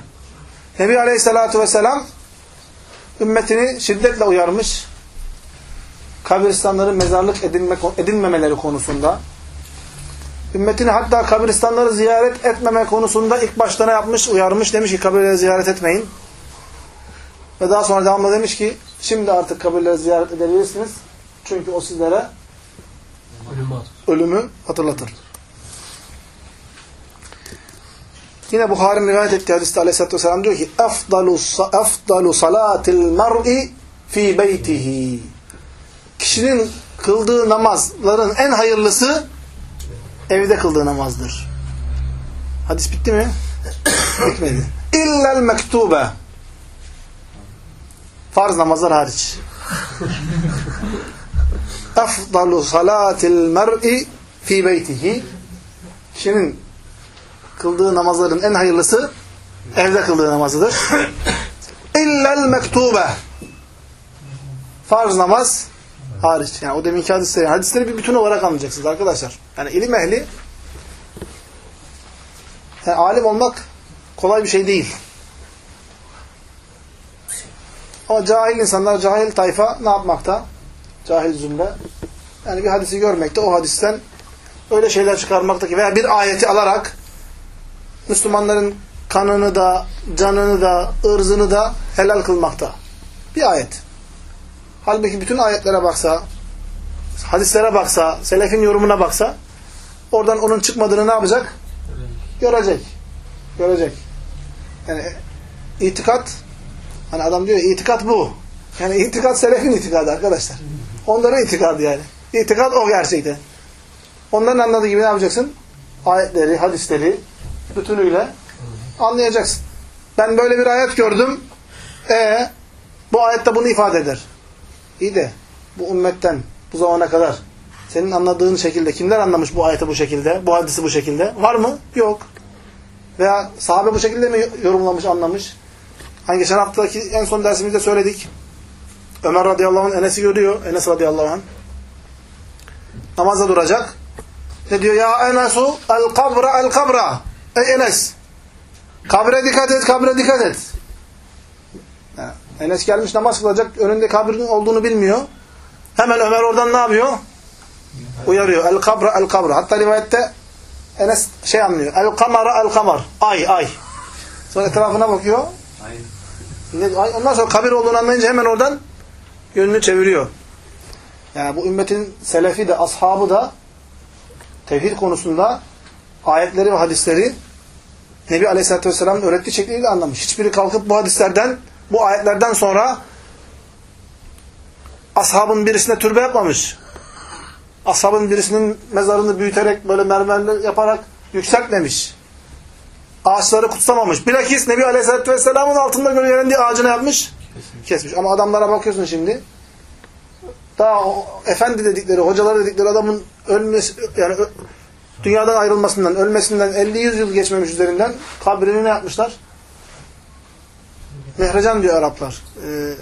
Nebi Aleyhisselatü Vesselam ümmetini şiddetle uyarmış. Kabristanları mezarlık edinme, edinmemeleri konusunda. Ümmetini hatta kabristanları ziyaret etmeme konusunda ilk başta ne yapmış? Uyarmış. Demiş ki kabirleri ziyaret etmeyin. Ve daha sonra devamlı demiş ki şimdi artık kabirleri ziyaret edebilirsiniz. Çünkü o sizlere ölümü hatırlatır. Yine Buhari'nin rivayet ettiği hadiste aleyhissalatü vesselam diyor ki efdalu, efdalu salatil mer'i fi beytihi kişinin kıldığı namazların en hayırlısı evde kıldığı namazdır. Hadis bitti mi? Bitmedi. İllel mektube farz namazlar hariç. Efdalu salatil mer'i fi beytihi kişinin kıldığı namazların en hayırlısı evde kıldığı namazıdır. İllel mektube farz namaz hariç. Yani o deminki hadisleri, hadisleri bir bütün olarak anlayacaksınız arkadaşlar. Yani ilim ehli yani alim olmak kolay bir şey değil. Ama cahil insanlar, cahil tayfa ne yapmakta? Cahil zümre. Yani bir hadisi görmekte, o hadisten öyle şeyler çıkarmakta ki veya bir ayeti alarak Müslümanların kanını da, canını da, ırzını da helal kılmakta. Bir ayet. Halbuki bütün ayetlere baksa, hadislere baksa, selefin yorumuna baksa, oradan onun çıkmadığını ne yapacak? Görecek. Görecek. Yani itikat, hani adam diyor itikat bu. Yani itikat selefin itikadı arkadaşlar. Onların itikadı yani. İtikat o gerçekten. Onların anladığı gibi ne yapacaksın? Ayetleri, hadisleri bütünüyle anlayacaksın. Ben böyle bir ayet gördüm. E bu ayette bunu ifade eder. İyi de bu ümmetten bu zamana kadar senin anladığın şekilde kimler anlamış bu ayeti bu şekilde, bu hadisi bu şekilde? Var mı? Yok. Veya sahabe bu şekilde mi yorumlamış, anlamış? Hani geçen haftaki en son dersimizde söyledik. Ömer radıyallahu anh Enes'i görüyor. Enes radıyallahu anh. Namaza duracak. Ne diyor? Ya Enesu el kabra el kabra. Ey Enes. Kabre dikkat et, kabre dikkat et. Enes gelmiş namaz kılacak. Önünde kabrin olduğunu bilmiyor. Hemen Ömer oradan ne yapıyor? Uyarıyor. El kabra el kabra. Hatta rivayette Enes şey anlıyor. El kamara el kamar. Ay ay. Sonra etrafına bakıyor. Ay. Ondan sonra kabir olduğunu anlayınca hemen oradan yönünü çeviriyor. Yani bu ümmetin selefi de ashabı da tevhid konusunda ayetleri ve hadisleri Nebi Aleyhisselatü Vesselam'ın öğrettiği şekliyle anlamış. Hiçbiri kalkıp bu hadislerden, bu ayetlerden sonra ashabın birisine türbe yapmamış. Ashabın birisinin mezarını büyüterek, böyle mermerler yaparak yükseltmemiş. Ağaçları kutsamamış. Bilakis Nebi Aleyhisselatü Vesselam'ın altında gölgelendiği ağacını yapmış, kesmiş. Ama adamlara bakıyorsun şimdi, daha efendi dedikleri, hocalar dedikleri adamın ölmesi, yani dünyadan ayrılmasından, ölmesinden 50-100 yıl geçmemiş üzerinden kabrini ne yapmışlar? Mehrecan diyor Araplar. Ee,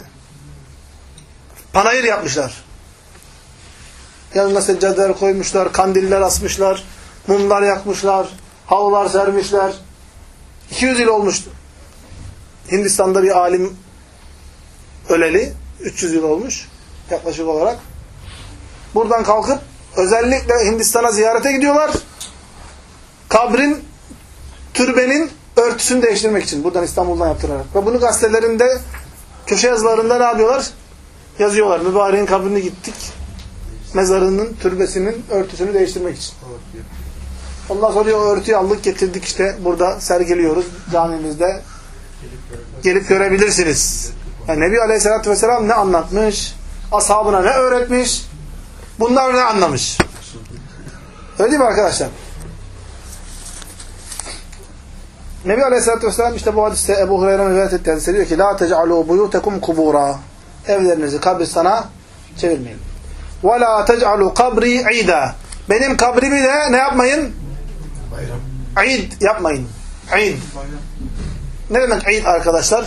panayır yapmışlar. Yanına seccadeler koymuşlar, kandiller asmışlar, mumlar yakmışlar, halılar sermişler. 200 yıl olmuştu. Hindistan'da bir alim öleli. 300 yıl olmuş yaklaşık olarak. Buradan kalkıp özellikle Hindistan'a ziyarete gidiyorlar. Kabrin, türbenin örtüsünü değiştirmek için. Buradan İstanbul'dan yaptırarak. Ve bunu gazetelerinde, köşe yazılarında ne yapıyorlar? Yazıyorlar. Mübareğin kabrini gittik. Mezarının, türbesinin örtüsünü değiştirmek için. Sonra o örtüyü aldık getirdik işte burada sergiliyoruz camimizde. Gelip görebilirsiniz. Yani Nebi Aleyhisselatü Vesselam ne anlatmış? Ashabına ne öğretmiş? Bunlar ne anlamış? Öyle değil mi arkadaşlar? Nebi Aleyhisselatü Vesselam işte bu hadiste Ebu Hureyre'nin rivayet ettiği hadiste diyor ki La tec'alû buyutekum kubura Evlerinizi kabristana çevirmeyin. Ve la tec'alû kabri ida Benim kabrimi de ne yapmayın? Bayram. İd yapmayın. İd. Ne demek İd arkadaşlar?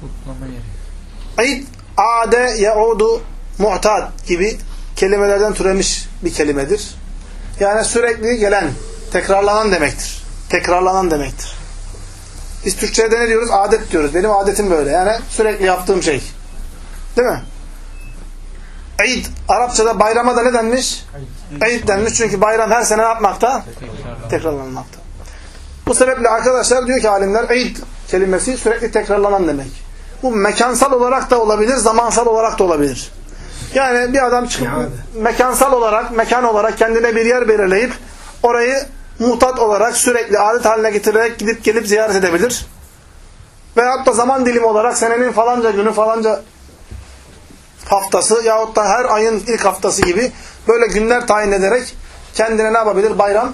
Kutlama yeri. İd, ade, yaudu, mu'tad gibi kelimelerden türemiş bir kelimedir. Yani sürekli gelen, tekrarlanan demektir. Tekrarlanan demektir. Biz Türkçe'de ne diyoruz? Adet diyoruz. Benim adetim böyle. Yani sürekli yaptığım şey. Değil mi? İd, Arapçada bayrama da ne denmiş? İd denmiş çünkü bayram her sene ne yapmakta? Tekrarlanmakta. Bu sebeple arkadaşlar diyor ki alimler İd kelimesi sürekli tekrarlanan demek. Bu mekansal olarak da olabilir, zamansal olarak da olabilir. Yani bir adam çıkıp mekansal olarak, mekan olarak kendine bir yer belirleyip orayı mutat olarak sürekli adet haline getirerek gidip gelip ziyaret edebilir. Veyahut da zaman dilimi olarak senenin falanca günü falanca haftası yahut da her ayın ilk haftası gibi böyle günler tayin ederek kendine ne yapabilir? Bayram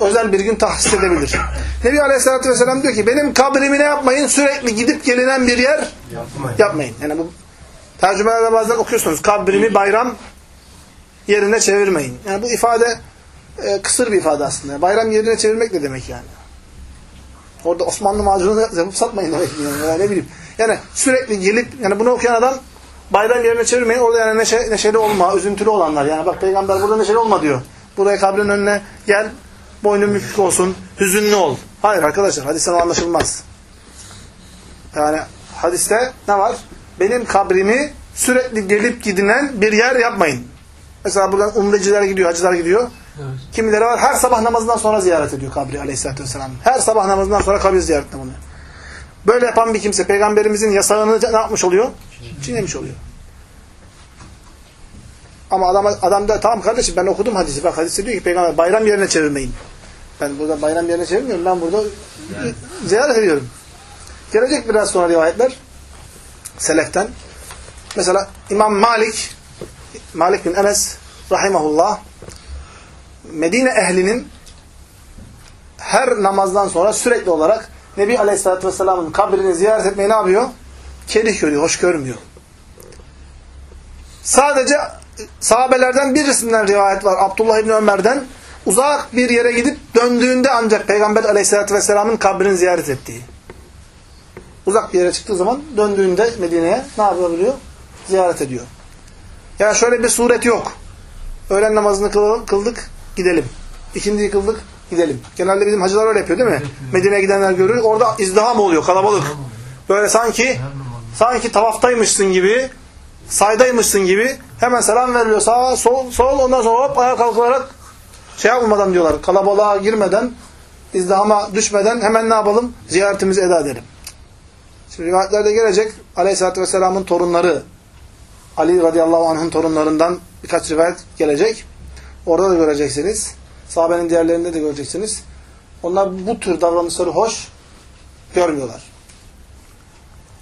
özel bir gün tahsis edebilir. Nebi Aleyhisselatü Vesselam diyor ki benim kabrimi ne yapmayın? Sürekli gidip gelinen bir yer Yapmayın. yapmayın. Yani bu tercümelerde bazen okuyorsunuz. Kabrimi bayram yerine çevirmeyin. Yani bu ifade e, kısır bir ifade aslında. Bayram yerine çevirmek ne demek yani? Orada Osmanlı macunu yapıp satmayın demek yani. yani. Ne bileyim. Yani sürekli gelip yani bunu okuyan adam bayram yerine çevirmeyin. Orada yani neşe, neşeli olma, üzüntülü olanlar. Yani bak peygamber burada neşeli olma diyor. Buraya kabrin önüne gel, boynun bükük olsun, hüzünlü ol. Hayır arkadaşlar hadisten anlaşılmaz. Yani hadiste ne var? Benim kabrimi sürekli gelip gidinen bir yer yapmayın. Mesela buradan umreciler gidiyor, hacılar gidiyor. Evet. Kimileri var her sabah namazından sonra ziyaret ediyor kabri aleyhissalatü vesselam. Her sabah namazından sonra kabir ziyaretine bulunuyor. Böyle yapan bir kimse peygamberimizin yasağını ne yapmış oluyor? Çiğnemiş oluyor. Ama adam, adam da tamam kardeşim ben okudum hadisi. Bak hadiste diyor ki peygamber bayram yerine çevirmeyin. Ben burada bayram yerine çevirmiyorum. Ben burada ziyaret ediyorum. Gelecek biraz sonra rivayetler. Seleften. Mesela İmam Malik Malik bin Enes rahimahullah Medine ehlinin her namazdan sonra sürekli olarak Nebi Aleyhisselatü Vesselam'ın kabrini ziyaret etmeyi ne yapıyor? Kerih görüyor, hoş görmüyor. Sadece sahabelerden birisinden rivayet var. Abdullah İbni Ömer'den uzak bir yere gidip döndüğünde ancak Peygamber Aleyhisselatü Vesselam'ın kabrini ziyaret ettiği. Uzak bir yere çıktığı zaman döndüğünde Medine'ye ne yapabiliyor? Ziyaret ediyor. Yani şöyle bir suret yok. Öğlen namazını kıl- kıldık, gidelim. İkindiyi kıldık, gidelim. Genelde bizim hacılar öyle yapıyor değil mi? Medine'ye gidenler görür. Orada izdiham oluyor, kalabalık. Böyle sanki sanki tavaftaymışsın gibi, saydaymışsın gibi hemen selam veriliyor. Sağa, sol, sol ondan sonra hop ayağa kalkarak şey yapmadan diyorlar. Kalabalığa girmeden, izdihama düşmeden hemen ne yapalım? Ziyaretimizi eda edelim. Şimdi rivayetlerde gelecek Aleyhisselatü Vesselam'ın torunları Ali radıyallahu anh'ın torunlarından birkaç rivayet gelecek. Orada da göreceksiniz. Sahabenin diğerlerinde de göreceksiniz. Onlar bu tür davranışları hoş görmüyorlar.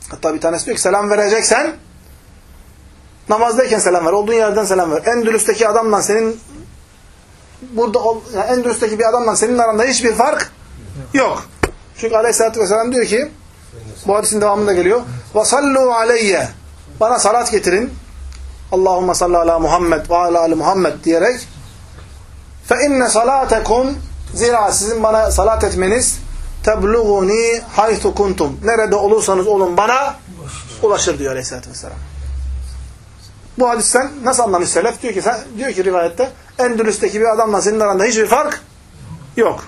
Hatta bir tanesi diyor ki selam vereceksen namazdayken selam ver. Olduğun yerden selam ver. Endülüs'teki adamla senin burada ol, yani Endülüs'teki bir adamla senin aranda hiçbir fark yok. Çünkü aleyhissalatü vesselam diyor ki bu hadisin devamında geliyor. وَصَلُّوا عَلَيَّ Bana salat getirin. Allahümme salli ala Muhammed ve ala ali Muhammed diyerek فَاِنَّ صَلَاتَكُمْ Zira sizin bana salat etmeniz تَبْلُغُنِي حَيْثُ kuntum. Nerede olursanız olun bana ulaşır diyor Aleyhisselatü Vesselam. Bu hadisten nasıl anlamış selef? Diyor ki, sen, diyor ki rivayette Endülüs'teki bir adamla senin aranda hiçbir fark yok.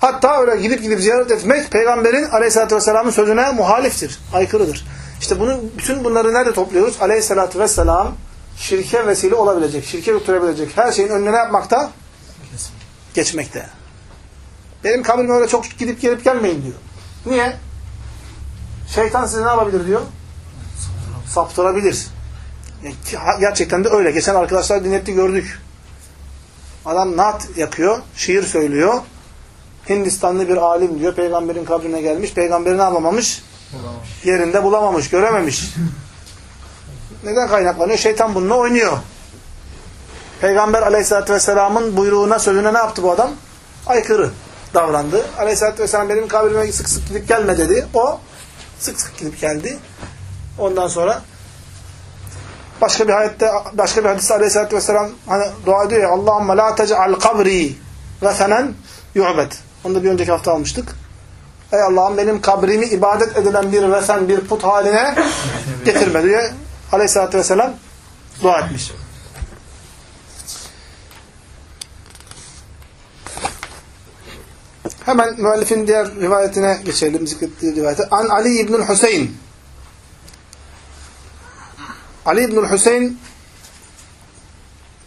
Hatta öyle gidip gidip ziyaret etmek peygamberin aleyhissalatü vesselamın sözüne muhaliftir, aykırıdır. İşte bunu, bütün bunları nerede topluyoruz? Aleyhissalatü vesselam şirke vesile olabilecek, şirke götürebilecek her şeyin önüne ne yapmakta? Geçmekte. Benim kabrime öyle çok gidip gelip gelmeyin diyor. Niye? Şeytan sizi ne yapabilir diyor? Saptırabilir. Yani gerçekten de öyle. Geçen arkadaşlar dinletti gördük. Adam naat yakıyor, şiir söylüyor. Hindistanlı bir alim diyor, peygamberin kabrine gelmiş, peygamberi ne yapamamış? Bulamamış. Yerinde bulamamış, görememiş. Neden kaynaklanıyor? Şeytan bununla oynuyor. Peygamber aleyhissalatü vesselamın buyruğuna, sözüne ne yaptı bu adam? Aykırı davrandı. Aleyhissalatü vesselam benim kabrime sık sık gidip gelme dedi. O sık sık gidip geldi. Ondan sonra başka bir ayette, başka bir hadiste aleyhissalatü vesselam hani dua ediyor ya Allahümme la tec'al kabri vesenen yu'bed. Onu da bir önceki hafta almıştık. Ey Allah'ım benim kabrimi ibadet edilen bir vesen, bir put haline getirme diye aleyhissalatü vesselam dua etmiş. Hemen müellifin diğer rivayetine geçelim. Zikrettiği rivayete. An Ali İbnül Hüseyin. Ali İbnül Hüseyin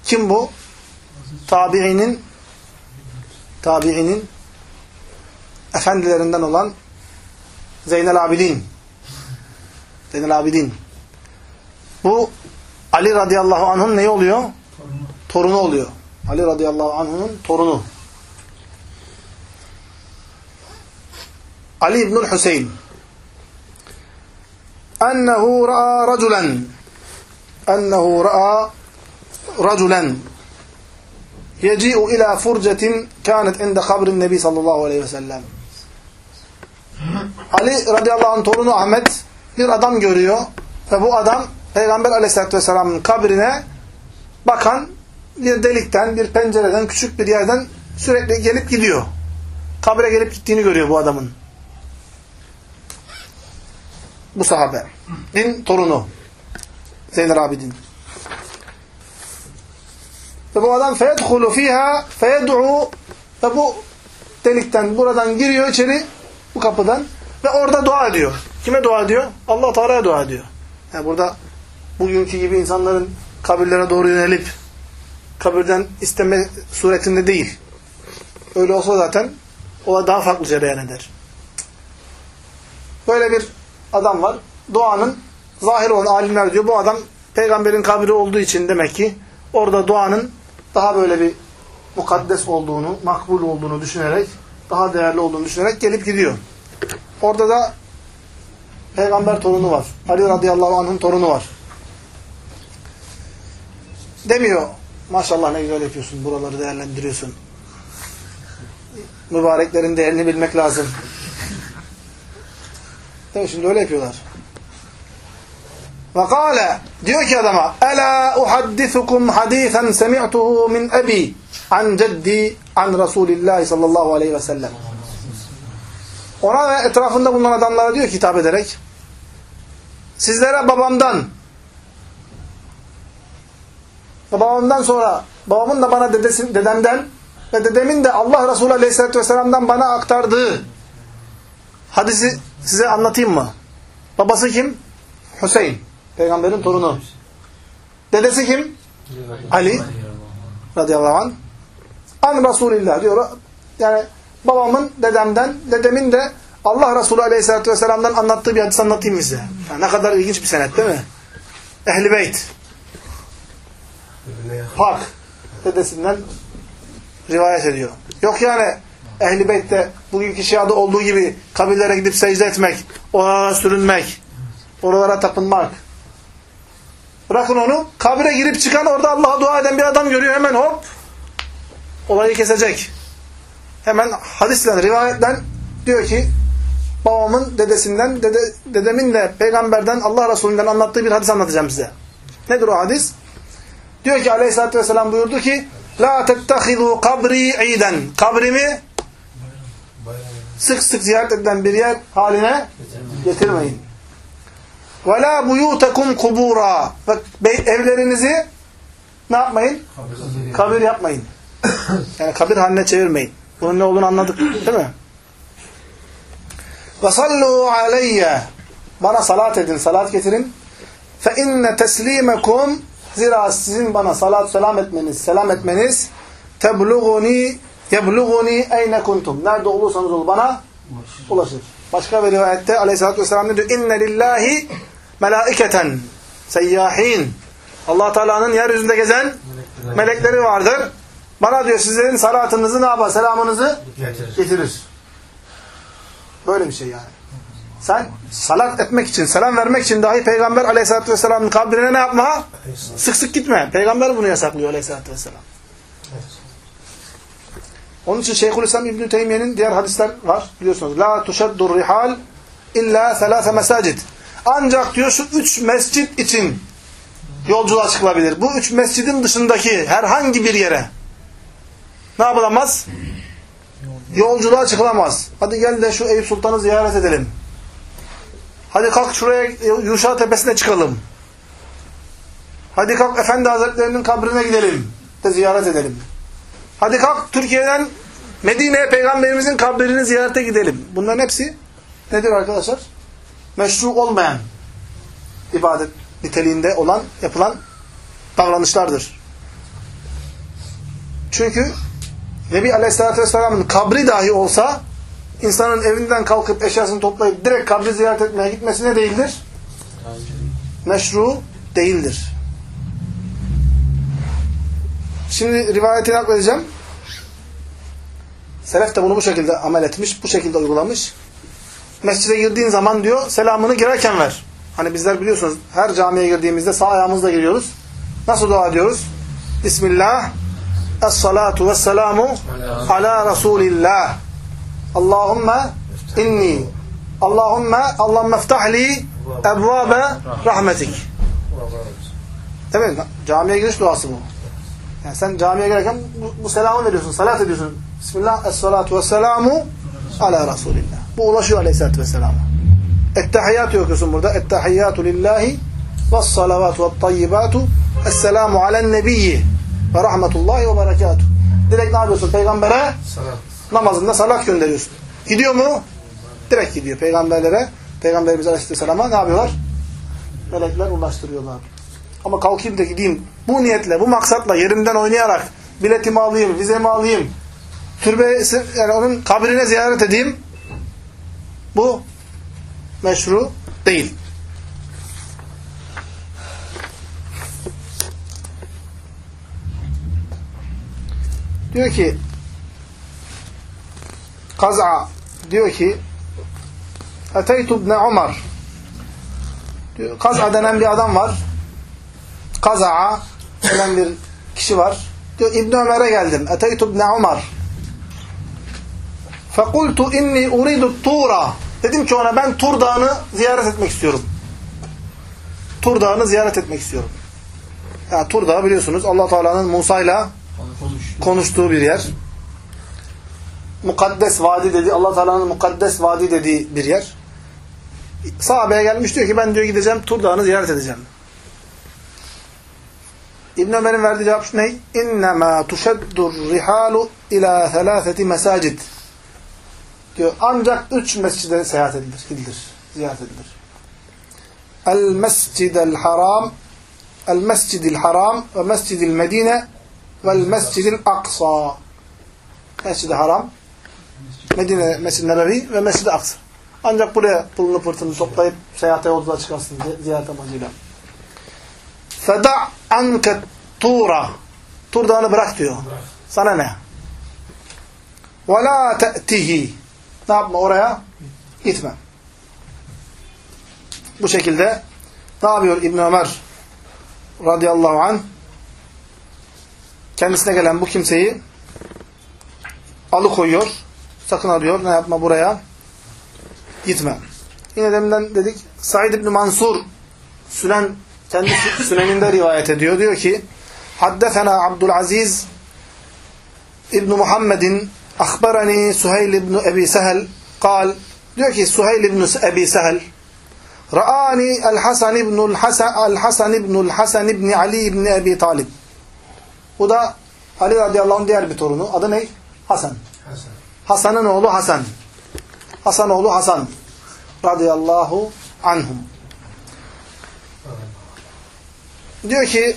kim bu? Tabiinin tabiinin efendilerinden olan Zeynel Abidin. Zeynel Abidin. Bu Ali radıyallahu anh'ın neyi oluyor? Torunu. Torunu oluyor. Ali radıyallahu anh'ın torunu. Ali İbnül Hüseyin. Ennehu ra'a raculen. Ennehu ra'a raculen. Yeci'u ila furcetin kânet inde kabrin nebi sallallahu aleyhi ve sellem. Ali radıyallahu anh torunu Ahmet bir adam görüyor ve bu adam Peygamber aleyhissalatü vesselamın kabrine bakan bir delikten, bir pencereden, küçük bir yerden sürekli gelip gidiyor. Kabre gelip gittiğini görüyor bu adamın. Bu sahabe. Din torunu. Zeynel Abidin. Ve bu adam feyedhulu fiha feyed'u ve bu delikten buradan giriyor içeri bu kapıdan ve orada dua ediyor. Kime dua ediyor? Allah Teala'ya dua ediyor. Yani burada bugünkü gibi insanların kabirlere doğru yönelip kabirden isteme suretinde değil. Öyle olsa zaten o daha farklı cereyan eder. Böyle bir adam var. Duanın zahir olan alimler diyor. Bu adam peygamberin kabri olduğu için demek ki orada duanın daha böyle bir mukaddes olduğunu, makbul olduğunu düşünerek, daha değerli olduğunu düşünerek gelip gidiyor. Orada da peygamber torunu var. Ali radıyallahu anh'ın torunu var demiyor. Maşallah ne güzel yapıyorsun. Buraları değerlendiriyorsun. Mübareklerin değerini bilmek lazım. Tabii şimdi öyle yapıyorlar. Ve diyor ki adama Ela uhaddithukum hadithan semi'tuhu min abi an ceddi an Resulillah sallallahu aleyhi ve sellem. Ona ve etrafında bulunan adamlara diyor ki hitap ederek sizlere babamdan babamdan sonra babamın da bana dedesi, dedemden ve dedemin de Allah Resulü aleyhissalatü vesselam'dan bana aktardığı hadisi size anlatayım mı? Babası kim? Hüseyin. Peygamberin torunu. Dedesi kim? Ali radıyallahu anh. An Resulillah diyor. Yani babamın, dedemden, dedemin de Allah Resulü aleyhissalatü vesselam'dan anlattığı bir hadis anlatayım size. Yani ne kadar ilginç bir senet değil mi? Ehl-i Beyt. Pak. Dedesinden rivayet ediyor. Yok yani Ehl-i Beyt'te bugünkü şiada olduğu gibi kabirlere gidip secde etmek, oralara sürünmek, oralara tapınmak. Bırakın onu. Kabire girip çıkan orada Allah'a dua eden bir adam görüyor hemen hop. Olayı kesecek. Hemen hadisle, rivayetle diyor ki babamın dedesinden, dede, dedemin de peygamberden, Allah Resulü'nden anlattığı bir hadis anlatacağım size. Nedir o hadis? Diyor ki aleyhissalatü vesselam buyurdu ki La tettehizu kabri iden. Kabrimi sık sık ziyaret edilen bir yer haline getirmeyin. Ve la buyutekum kubura. Evlerinizi ne yapmayın? Kabir yapmayın. Yani kabir haline çevirmeyin. Bunun ne olduğunu anladık değil mi? Ve sallu aleyye. Bana salat edin, salat getirin. Fe inne teslimekum zira sizin bana salat selam etmeniz, selam etmeniz tebluguni yebluguni eyne kuntum. Nerede olursanız olun bana ulaşır. Başka bir rivayette aleyhissalatü vesselam diyor? İnne lillahi melaiketen seyyahin. allah Teala'nın yeryüzünde gezen melekleri vardır. Bana diyor sizlerin salatınızı ne yapar? Selamınızı Getirir. getirir. Böyle bir şey yani. Sen salat etmek için, selam vermek için dahi Peygamber aleyhissalatü vesselamın kabrine ne yapma? Sık sık gitme. Peygamber bunu yasaklıyor aleyhissalatü vesselam. Onun için Şeyhülislam İbn-i Teymiye'nin diğer hadisler var. Biliyorsunuz. La tuşaddur rihal illa selase mesacid. Ancak diyor şu üç mescit için yolculuğa çıkılabilir. Bu üç mescidin dışındaki herhangi bir yere ne yapılamaz? Yolculuğa çıkılamaz. Hadi gel de şu Eyüp Sultan'ı ziyaret edelim. Hadi kalk şuraya Yuşa Tepesi'ne çıkalım. Hadi kalk Efendi Hazretlerinin kabrine gidelim. De ziyaret edelim. Hadi kalk Türkiye'den Medine'ye Peygamberimizin kabrini ziyarete gidelim. Bunların hepsi nedir arkadaşlar? Meşru olmayan ibadet niteliğinde olan, yapılan davranışlardır. Çünkü Nebi Aleyhisselatü Vesselam'ın kabri dahi olsa insanın evinden kalkıp eşyasını toplayıp direkt kabri ziyaret etmeye gitmesi ne değildir? Meşru değildir. Şimdi rivayeti nakledeceğim. Selef de bunu bu şekilde amel etmiş, bu şekilde uygulamış. Mescide girdiğin zaman diyor, selamını girerken ver. Hani bizler biliyorsunuz her camiye girdiğimizde sağ ayağımızla giriyoruz. Nasıl dua ediyoruz? Bismillah, Es-salatu vesselamu ala Resulillah. Allahümme inni Allahümme Allahümme iftahli ebvabe rahmetik. Değil mi? Camiye giriş duası bu. Yani sen camiye girerken bu, bu selamı veriyorsun, salat ediyorsun. Bismillah, es-salatu vesselamu ala Resulillah. Bu ulaşıyor aleyhissalatü vesselam'a. Ettehiyyatü okuyorsun burada. Ettehiyyatü lillahi ve's-salavatu ve't-tayyibatu es-selamu alen nebiyyi ve rahmetullahi ve berekatuhu. Direkt ne yapıyorsun? Peygambere. Namazında salat gönderiyorsun. Gidiyor mu? Direkt gidiyor peygamberlere. Peygamberimiz Aleyhisselam'a ne yapıyorlar? Melekler ulaştırıyorlar. Ama kalkayım da gideyim bu niyetle, bu maksatla yerimden oynayarak biletimi alayım, vizemi alayım, türbe yani onun kabrine ziyaret edeyim. Bu meşru değil. Diyor ki Kaz'a diyor ki Eteytu ibn Umar diyor, Kaz'a denen bir adam var. Kaz'a denen bir kişi var. Diyor İbn Ömer'e geldim. Eteytu ibn Umar. Fekultu inni uridu tura. Dedim ki ona ben Tur Dağı'nı ziyaret etmek istiyorum. Tur Dağı'nı ziyaret etmek istiyorum. Yani Tur Dağı biliyorsunuz Allah Teala'nın Musa'yla konuştuğu bir yer. Mukaddes vadi dedi. Allah Teala'nın mukaddes vadi dediği bir yer. Sahabeye gelmiş diyor ki ben diyor gideceğim Tur Dağı'nı ziyaret edeceğim. İbn Ömer'in verdiği cevap ne? İnnemâ tuşeddur rihalu ilâ thelâfeti mesacid. Diyor ancak üç mescide seyahat edilir, gidilir, ziyaret edilir. El mescidel haram, el mescidil haram ve mescidil medine vel mescidil aksa. Mescid-i haram, Medine Mescid-i Nebevi ve Mescid-i Aksa. Ancak buraya pulunu pırtını toplayıp seyahate yolculuğa çıkarsın ziyaret amacıyla. Feda anke tura. Tur dağını bırak diyor. Sana ne? Ve la te'tihi. Ne yapma oraya? Gitme. Bu şekilde ne yapıyor İbn Ömer radıyallahu anh? Kendisine gelen bu kimseyi alıkoyuyor. Sakın arıyor. Ne yapma buraya? Gitme. Yine deminden dedik Said İbn Mansur Sünen kendi Süneninde rivayet ediyor. Diyor ki Haddesena Abdülaziz İbn Muhammed'in akhbarani Suheyl ibn Ebi Sehel kal diyor ki Suheyl ibn Ebi Sehel Ra'ani el-Hasan ibn el-Hasan el-Hasan ibn el-Hasan ibn Ali ibn Ebi Talib. Bu da Ali radıyallahu anh diğer bir torunu. Adı ne? Hasan. Hasan. Hasan'ın oğlu Hasan. Hasan oğlu Hasan radıyallahu anhum. Diyor ki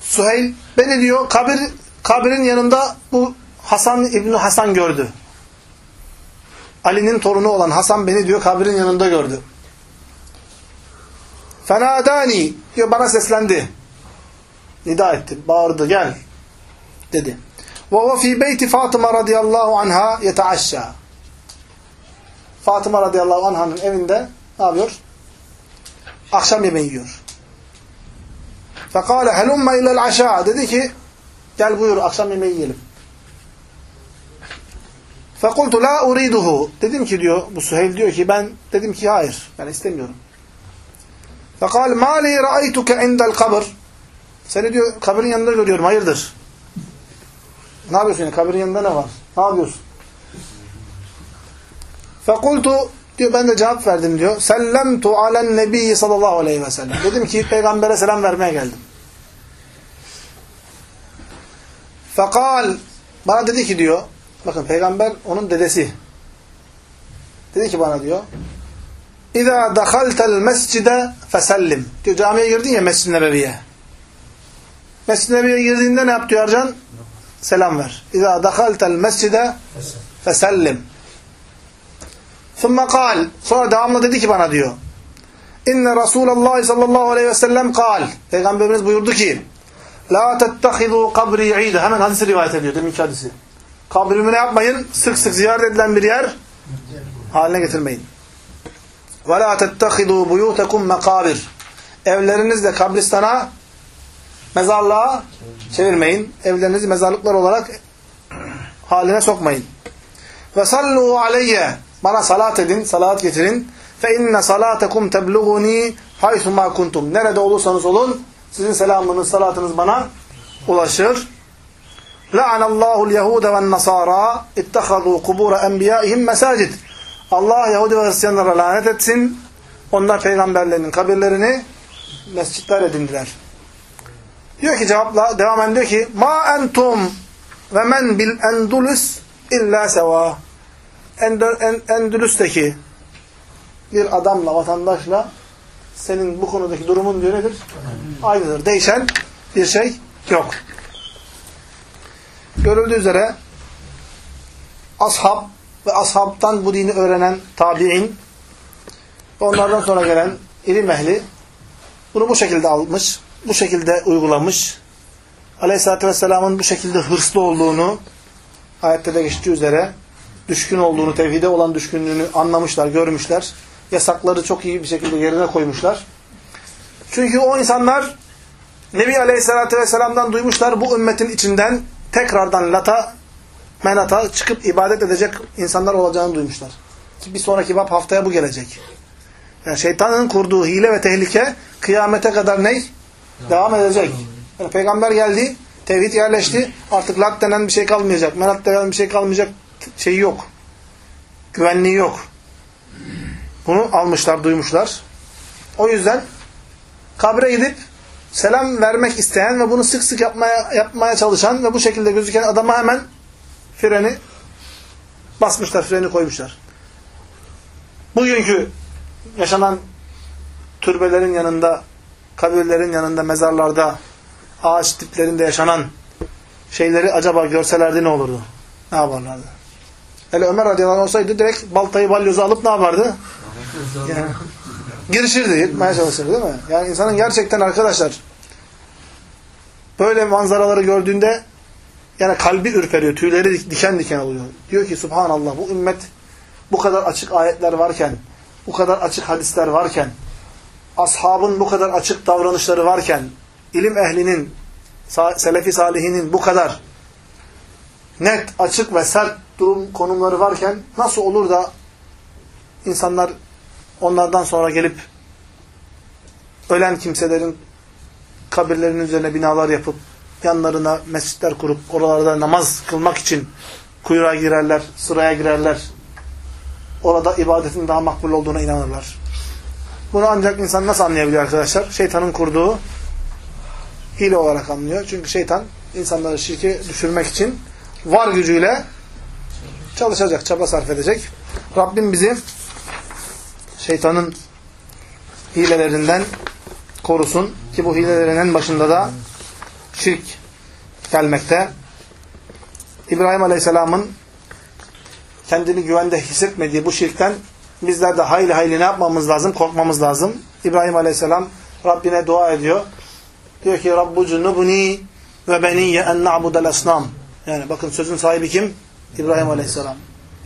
Süheyl beni diyor kabir kabrin yanında bu Hasan İbni Hasan gördü. Ali'nin torunu olan Hasan beni diyor kabrin yanında gördü. Fenadani diyor bana seslendi. Nida etti, bağırdı gel dedi. Ve fi beyti Fatıma radıyallahu anha yeteaşşa. Fatıma radıyallahu anh'ın evinde ne yapıyor? Akşam yemeği yiyor. Fekale helumma ilel aşağı. Dedi ki gel buyur akşam yemeği yiyelim. Fekultu la uriduhu. Dedim ki diyor bu Süheyl diyor ki ben dedim ki hayır ben istemiyorum. Fekal mali ra'aytuke indel kabr. Seni diyor kabrin yanında görüyorum hayırdır? Ne yapıyorsun yani kabrin yanında ne var? Ne yapıyorsun? Fekultu diyor ben de cevap verdim diyor. Sellemtu alen nebiyyi sallallahu aleyhi ve sellem. Dedim ki peygambere selam vermeye geldim. Fekal bana dedi ki diyor bakın peygamber onun dedesi. Dedi ki bana diyor İza dakhaltel mescide fesellim. Diyor camiye girdin ya Mescid-i Nebevi'ye. Mescid-i Nebevi'ye girdiğinde ne yap diyor Arcan? selam ver. İza dakhaltel mescide fesellim. Thumma kal. Sonra devamlı dedi ki bana diyor. İnne Resulallah sallallahu aleyhi ve sellem kal. Peygamberimiz buyurdu ki La tettehidu kabri ide. Hemen hadisi rivayet ediyor. Deminki hadisi. Kabrimi ne yapmayın? Sık sık ziyaret edilen bir yer haline getirmeyin. Ve la tettehidu buyutekum mekabir. Evlerinizle kabristana mezarlığa çevirmeyin. Evlerinizi mezarlıklar olarak haline sokmayın. Ve sallu aleyye. Bana salat edin, salat getirin. Fe inne salatekum tebluğuni haythu ma kuntum. Nerede olursanız olun, sizin selamınız, salatınız bana ulaşır. La'anallahu al-Yahude ve nasara ittehadu kubur enbiyaihim mesacid. Allah Yahudi ve Hristiyanlara lanet etsin. Onlar peygamberlerinin kabirlerini mescitler edindiler. Diyor ki cevapla devamen diyor ki ma entum ve men bil endulus illa seva. Endülüs'teki bir adamla, vatandaşla senin bu konudaki durumun diyor nedir? Aynıdır. Değişen bir şey yok. Görüldüğü üzere ashab ve ashabtan bu dini öğrenen tabi'in ve onlardan sonra gelen ilim ehli bunu bu şekilde almış, bu şekilde uygulamış. Aleyhisselatü Vesselam'ın bu şekilde hırslı olduğunu ayette de geçtiği üzere düşkün olduğunu, tevhide olan düşkünlüğünü anlamışlar, görmüşler. Yasakları çok iyi bir şekilde yerine koymuşlar. Çünkü o insanlar Nebi Aleyhisselatü Vesselam'dan duymuşlar bu ümmetin içinden tekrardan lata, menata çıkıp ibadet edecek insanlar olacağını duymuşlar. Bir sonraki bab haftaya bu gelecek. Yani şeytanın kurduğu hile ve tehlike kıyamete kadar ne? Devam edecek. Yani peygamber geldi, tevhid yerleşti. Artık lat denen bir şey kalmayacak. Menat denen bir şey kalmayacak. Şeyi yok. Güvenliği yok. Bunu almışlar, duymuşlar. O yüzden kabre gidip selam vermek isteyen ve bunu sık sık yapmaya yapmaya çalışan ve bu şekilde gözüken adama hemen freni basmışlar, freni koymuşlar. Bugünkü yaşanan türbelerin yanında, kabirlerin yanında, mezarlarda, ağaç diplerinde yaşanan şeyleri acaba görselerdi ne olurdu? Ne yaparlardı? Hele Ömer radıyallahu olsaydı direkt baltayı balyozu alıp ne yapardı? Yani, girişirdi, yıkmaya çalışırdı değil mi? Yani insanın gerçekten arkadaşlar böyle manzaraları gördüğünde yani kalbi ürperiyor, tüyleri diken diken oluyor. Diyor ki subhanallah bu ümmet bu kadar açık ayetler varken, bu kadar açık hadisler varken, ashabın bu kadar açık davranışları varken, ilim ehlinin, selefi salihinin bu kadar net, açık ve sert durum konumları varken nasıl olur da insanlar onlardan sonra gelip ölen kimselerin kabirlerinin üzerine binalar yapıp yanlarına mescitler kurup oralarda namaz kılmak için kuyruğa girerler, sıraya girerler. Orada ibadetin daha makbul olduğuna inanırlar. Bunu ancak insan nasıl anlayabiliyor arkadaşlar? Şeytanın kurduğu hile olarak anlıyor. Çünkü şeytan insanları şirke düşürmek için var gücüyle çalışacak, çaba sarf edecek. Rabbim bizi şeytanın hilelerinden korusun. Ki bu hilelerin en başında da şirk gelmekte. İbrahim Aleyhisselam'ın kendini güvende hissetmediği bu şirkten bizler de hayli hayli ne yapmamız lazım? Korkmamız lazım. İbrahim Aleyhisselam Rabbine dua ediyor. Diyor ki Rabbu cunubni ve beniyye en na'budel esnam. Yani bakın sözün sahibi kim? İbrahim Aleyhisselam.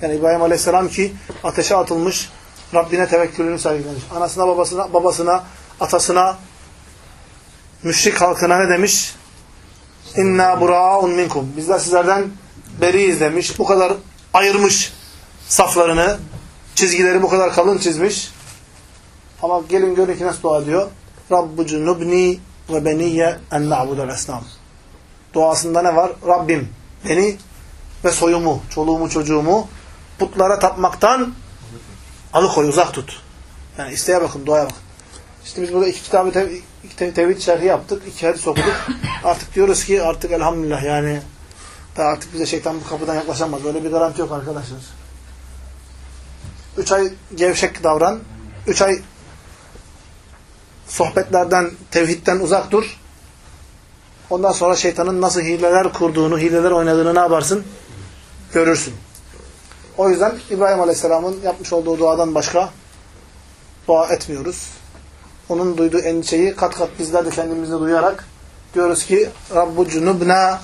Yani İbrahim Aleyhisselam ki ateşe atılmış, Rabbine tevekkülünü sergilemiş. Anasına, babasına, babasına, atasına, müşrik halkına ne demiş? İnna bura'un minkum. Bizler sizlerden beriyiz demiş. Bu kadar ayırmış saflarını, çizgileri bu kadar kalın çizmiş. Ama gelin görün ki nasıl dua ediyor. Rabbu cunubni ve beniyye en na'budel esnam. Duasında ne var? Rabbim beni ve soyumu, çoluğumu, çocuğumu putlara tapmaktan alıkoy, uzak tut. Yani isteğe bakın, duaya bakın. İşte biz burada iki kitabı tev tev tevhid şerhi yaptık, iki hadis okuduk. Artık diyoruz ki artık elhamdülillah yani artık bize şeytan bu kapıdan yaklaşamaz. Öyle bir garanti yok arkadaşlar. Üç ay gevşek davran. Üç ay sohbetlerden, tevhidden uzak dur. Ondan sonra şeytanın nasıl hileler kurduğunu, hileler oynadığını ne yaparsın? Görürsün. O yüzden İbrahim Aleyhisselam'ın yapmış olduğu duadan başka dua etmiyoruz. Onun duyduğu endişeyi kat kat bizler de kendimizde duyarak diyoruz ki Rabbu cunubna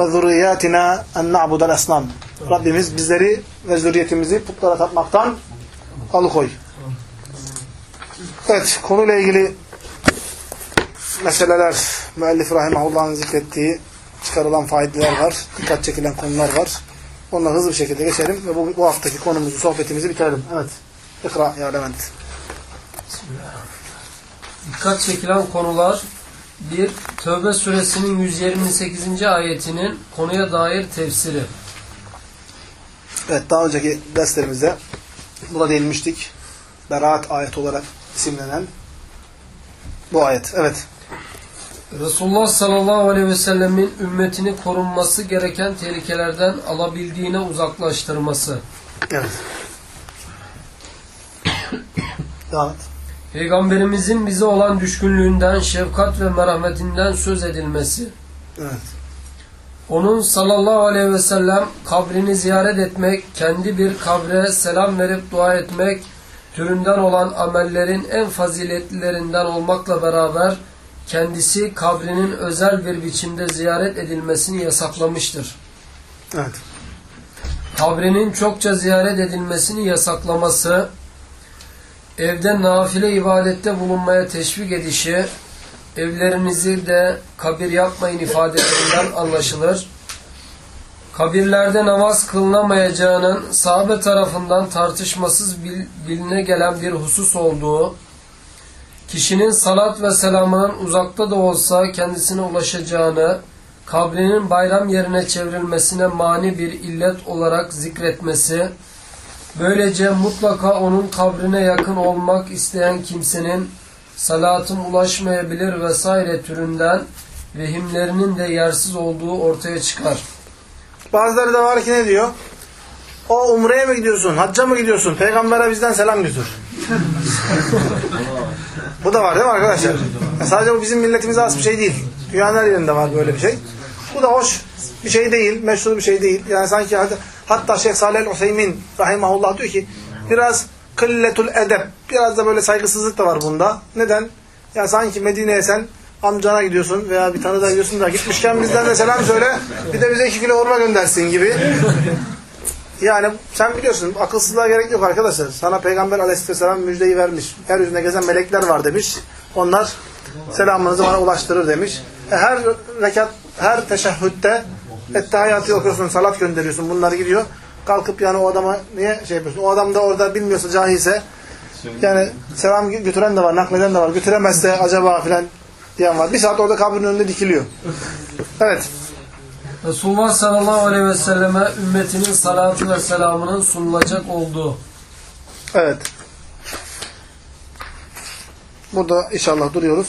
ve zurriyatina en na'budel esnam. Rabbimiz bizleri ve zürriyetimizi putlara tapmaktan alıkoy. Evet, konuyla ilgili meseleler, müellif rahimahullah'ın zikrettiği çıkarılan faydeler var, dikkat çekilen konular var. Onları hızlı bir şekilde geçelim ve bu, bu haftaki konumuzu, sohbetimizi bitirelim. Evet, ikra ya Levent. Dikkat çekilen konular 1. Tövbe suresinin 128. ayetinin konuya dair tefsiri. Evet, daha önceki derslerimizde buna değinmiştik. Beraat ayet olarak isimlenen bu ayet. Evet. Resulullah sallallahu aleyhi ve sellemin ümmetini korunması gereken tehlikelerden alabildiğine uzaklaştırması. Evet. Devam et. Peygamberimizin bize olan düşkünlüğünden, şefkat ve merhametinden söz edilmesi. Evet. Onun sallallahu aleyhi ve sellem kabrini ziyaret etmek, kendi bir kabre selam verip dua etmek türünden olan amellerin en faziletlilerinden olmakla beraber kendisi kabrinin özel bir biçimde ziyaret edilmesini yasaklamıştır. Evet. Kabrinin çokça ziyaret edilmesini yasaklaması, evde nafile ibadette bulunmaya teşvik edişi, evlerinizi de kabir yapmayın ifadelerinden anlaşılır. Kabirlerde namaz kılınamayacağının sahabe tarafından tartışmasız bil, biline gelen bir husus olduğu, kişinin salat ve selamının uzakta da olsa kendisine ulaşacağını, kabrinin bayram yerine çevrilmesine mani bir illet olarak zikretmesi, böylece mutlaka onun kabrine yakın olmak isteyen kimsenin salatın ulaşmayabilir vesaire türünden vehimlerinin de yersiz olduğu ortaya çıkar. Bazıları da var ki ne diyor? O umreye mi gidiyorsun? Hacca mı gidiyorsun? Peygambere bizden selam götür. bu da var değil mi arkadaşlar? Sadece bu bizim milletimize az bir şey değil. Dünyanın her yerinde var böyle bir şey. Bu da hoş bir şey değil, meşru bir şey değil. Yani sanki hatta Şeyh Salih el-Hüseyin rahimahullah diyor ki biraz kılletul edep, biraz da böyle saygısızlık da var bunda. Neden? Ya sanki Medine'ye sen amcana gidiyorsun veya bir tanıda gidiyorsun da gitmişken bizden de selam söyle bir de bize iki kilo hurma göndersin gibi. Yani sen biliyorsun akılsızlığa gerek yok arkadaşlar. Sana Peygamber aleyhisselam müjdeyi vermiş. Yeryüzünde gezen melekler var demiş. Onlar selamınızı bana ulaştırır demiş. E her rekat, her teşehhütte ettehiyatı okuyorsun, salat gönderiyorsun. Bunlar gidiyor. Kalkıp yani o adama niye şey yapıyorsun? O adam da orada bilmiyorsa cahilse yani selam götüren de var, nakleden de var. Götüremezse acaba filan diyen var. Bir saat orada kabrin önünde dikiliyor. Evet. Resulullah sallallahu aleyhi ve selleme ümmetinin salatı ve selamının sunulacak olduğu. Evet. Burada inşallah duruyoruz.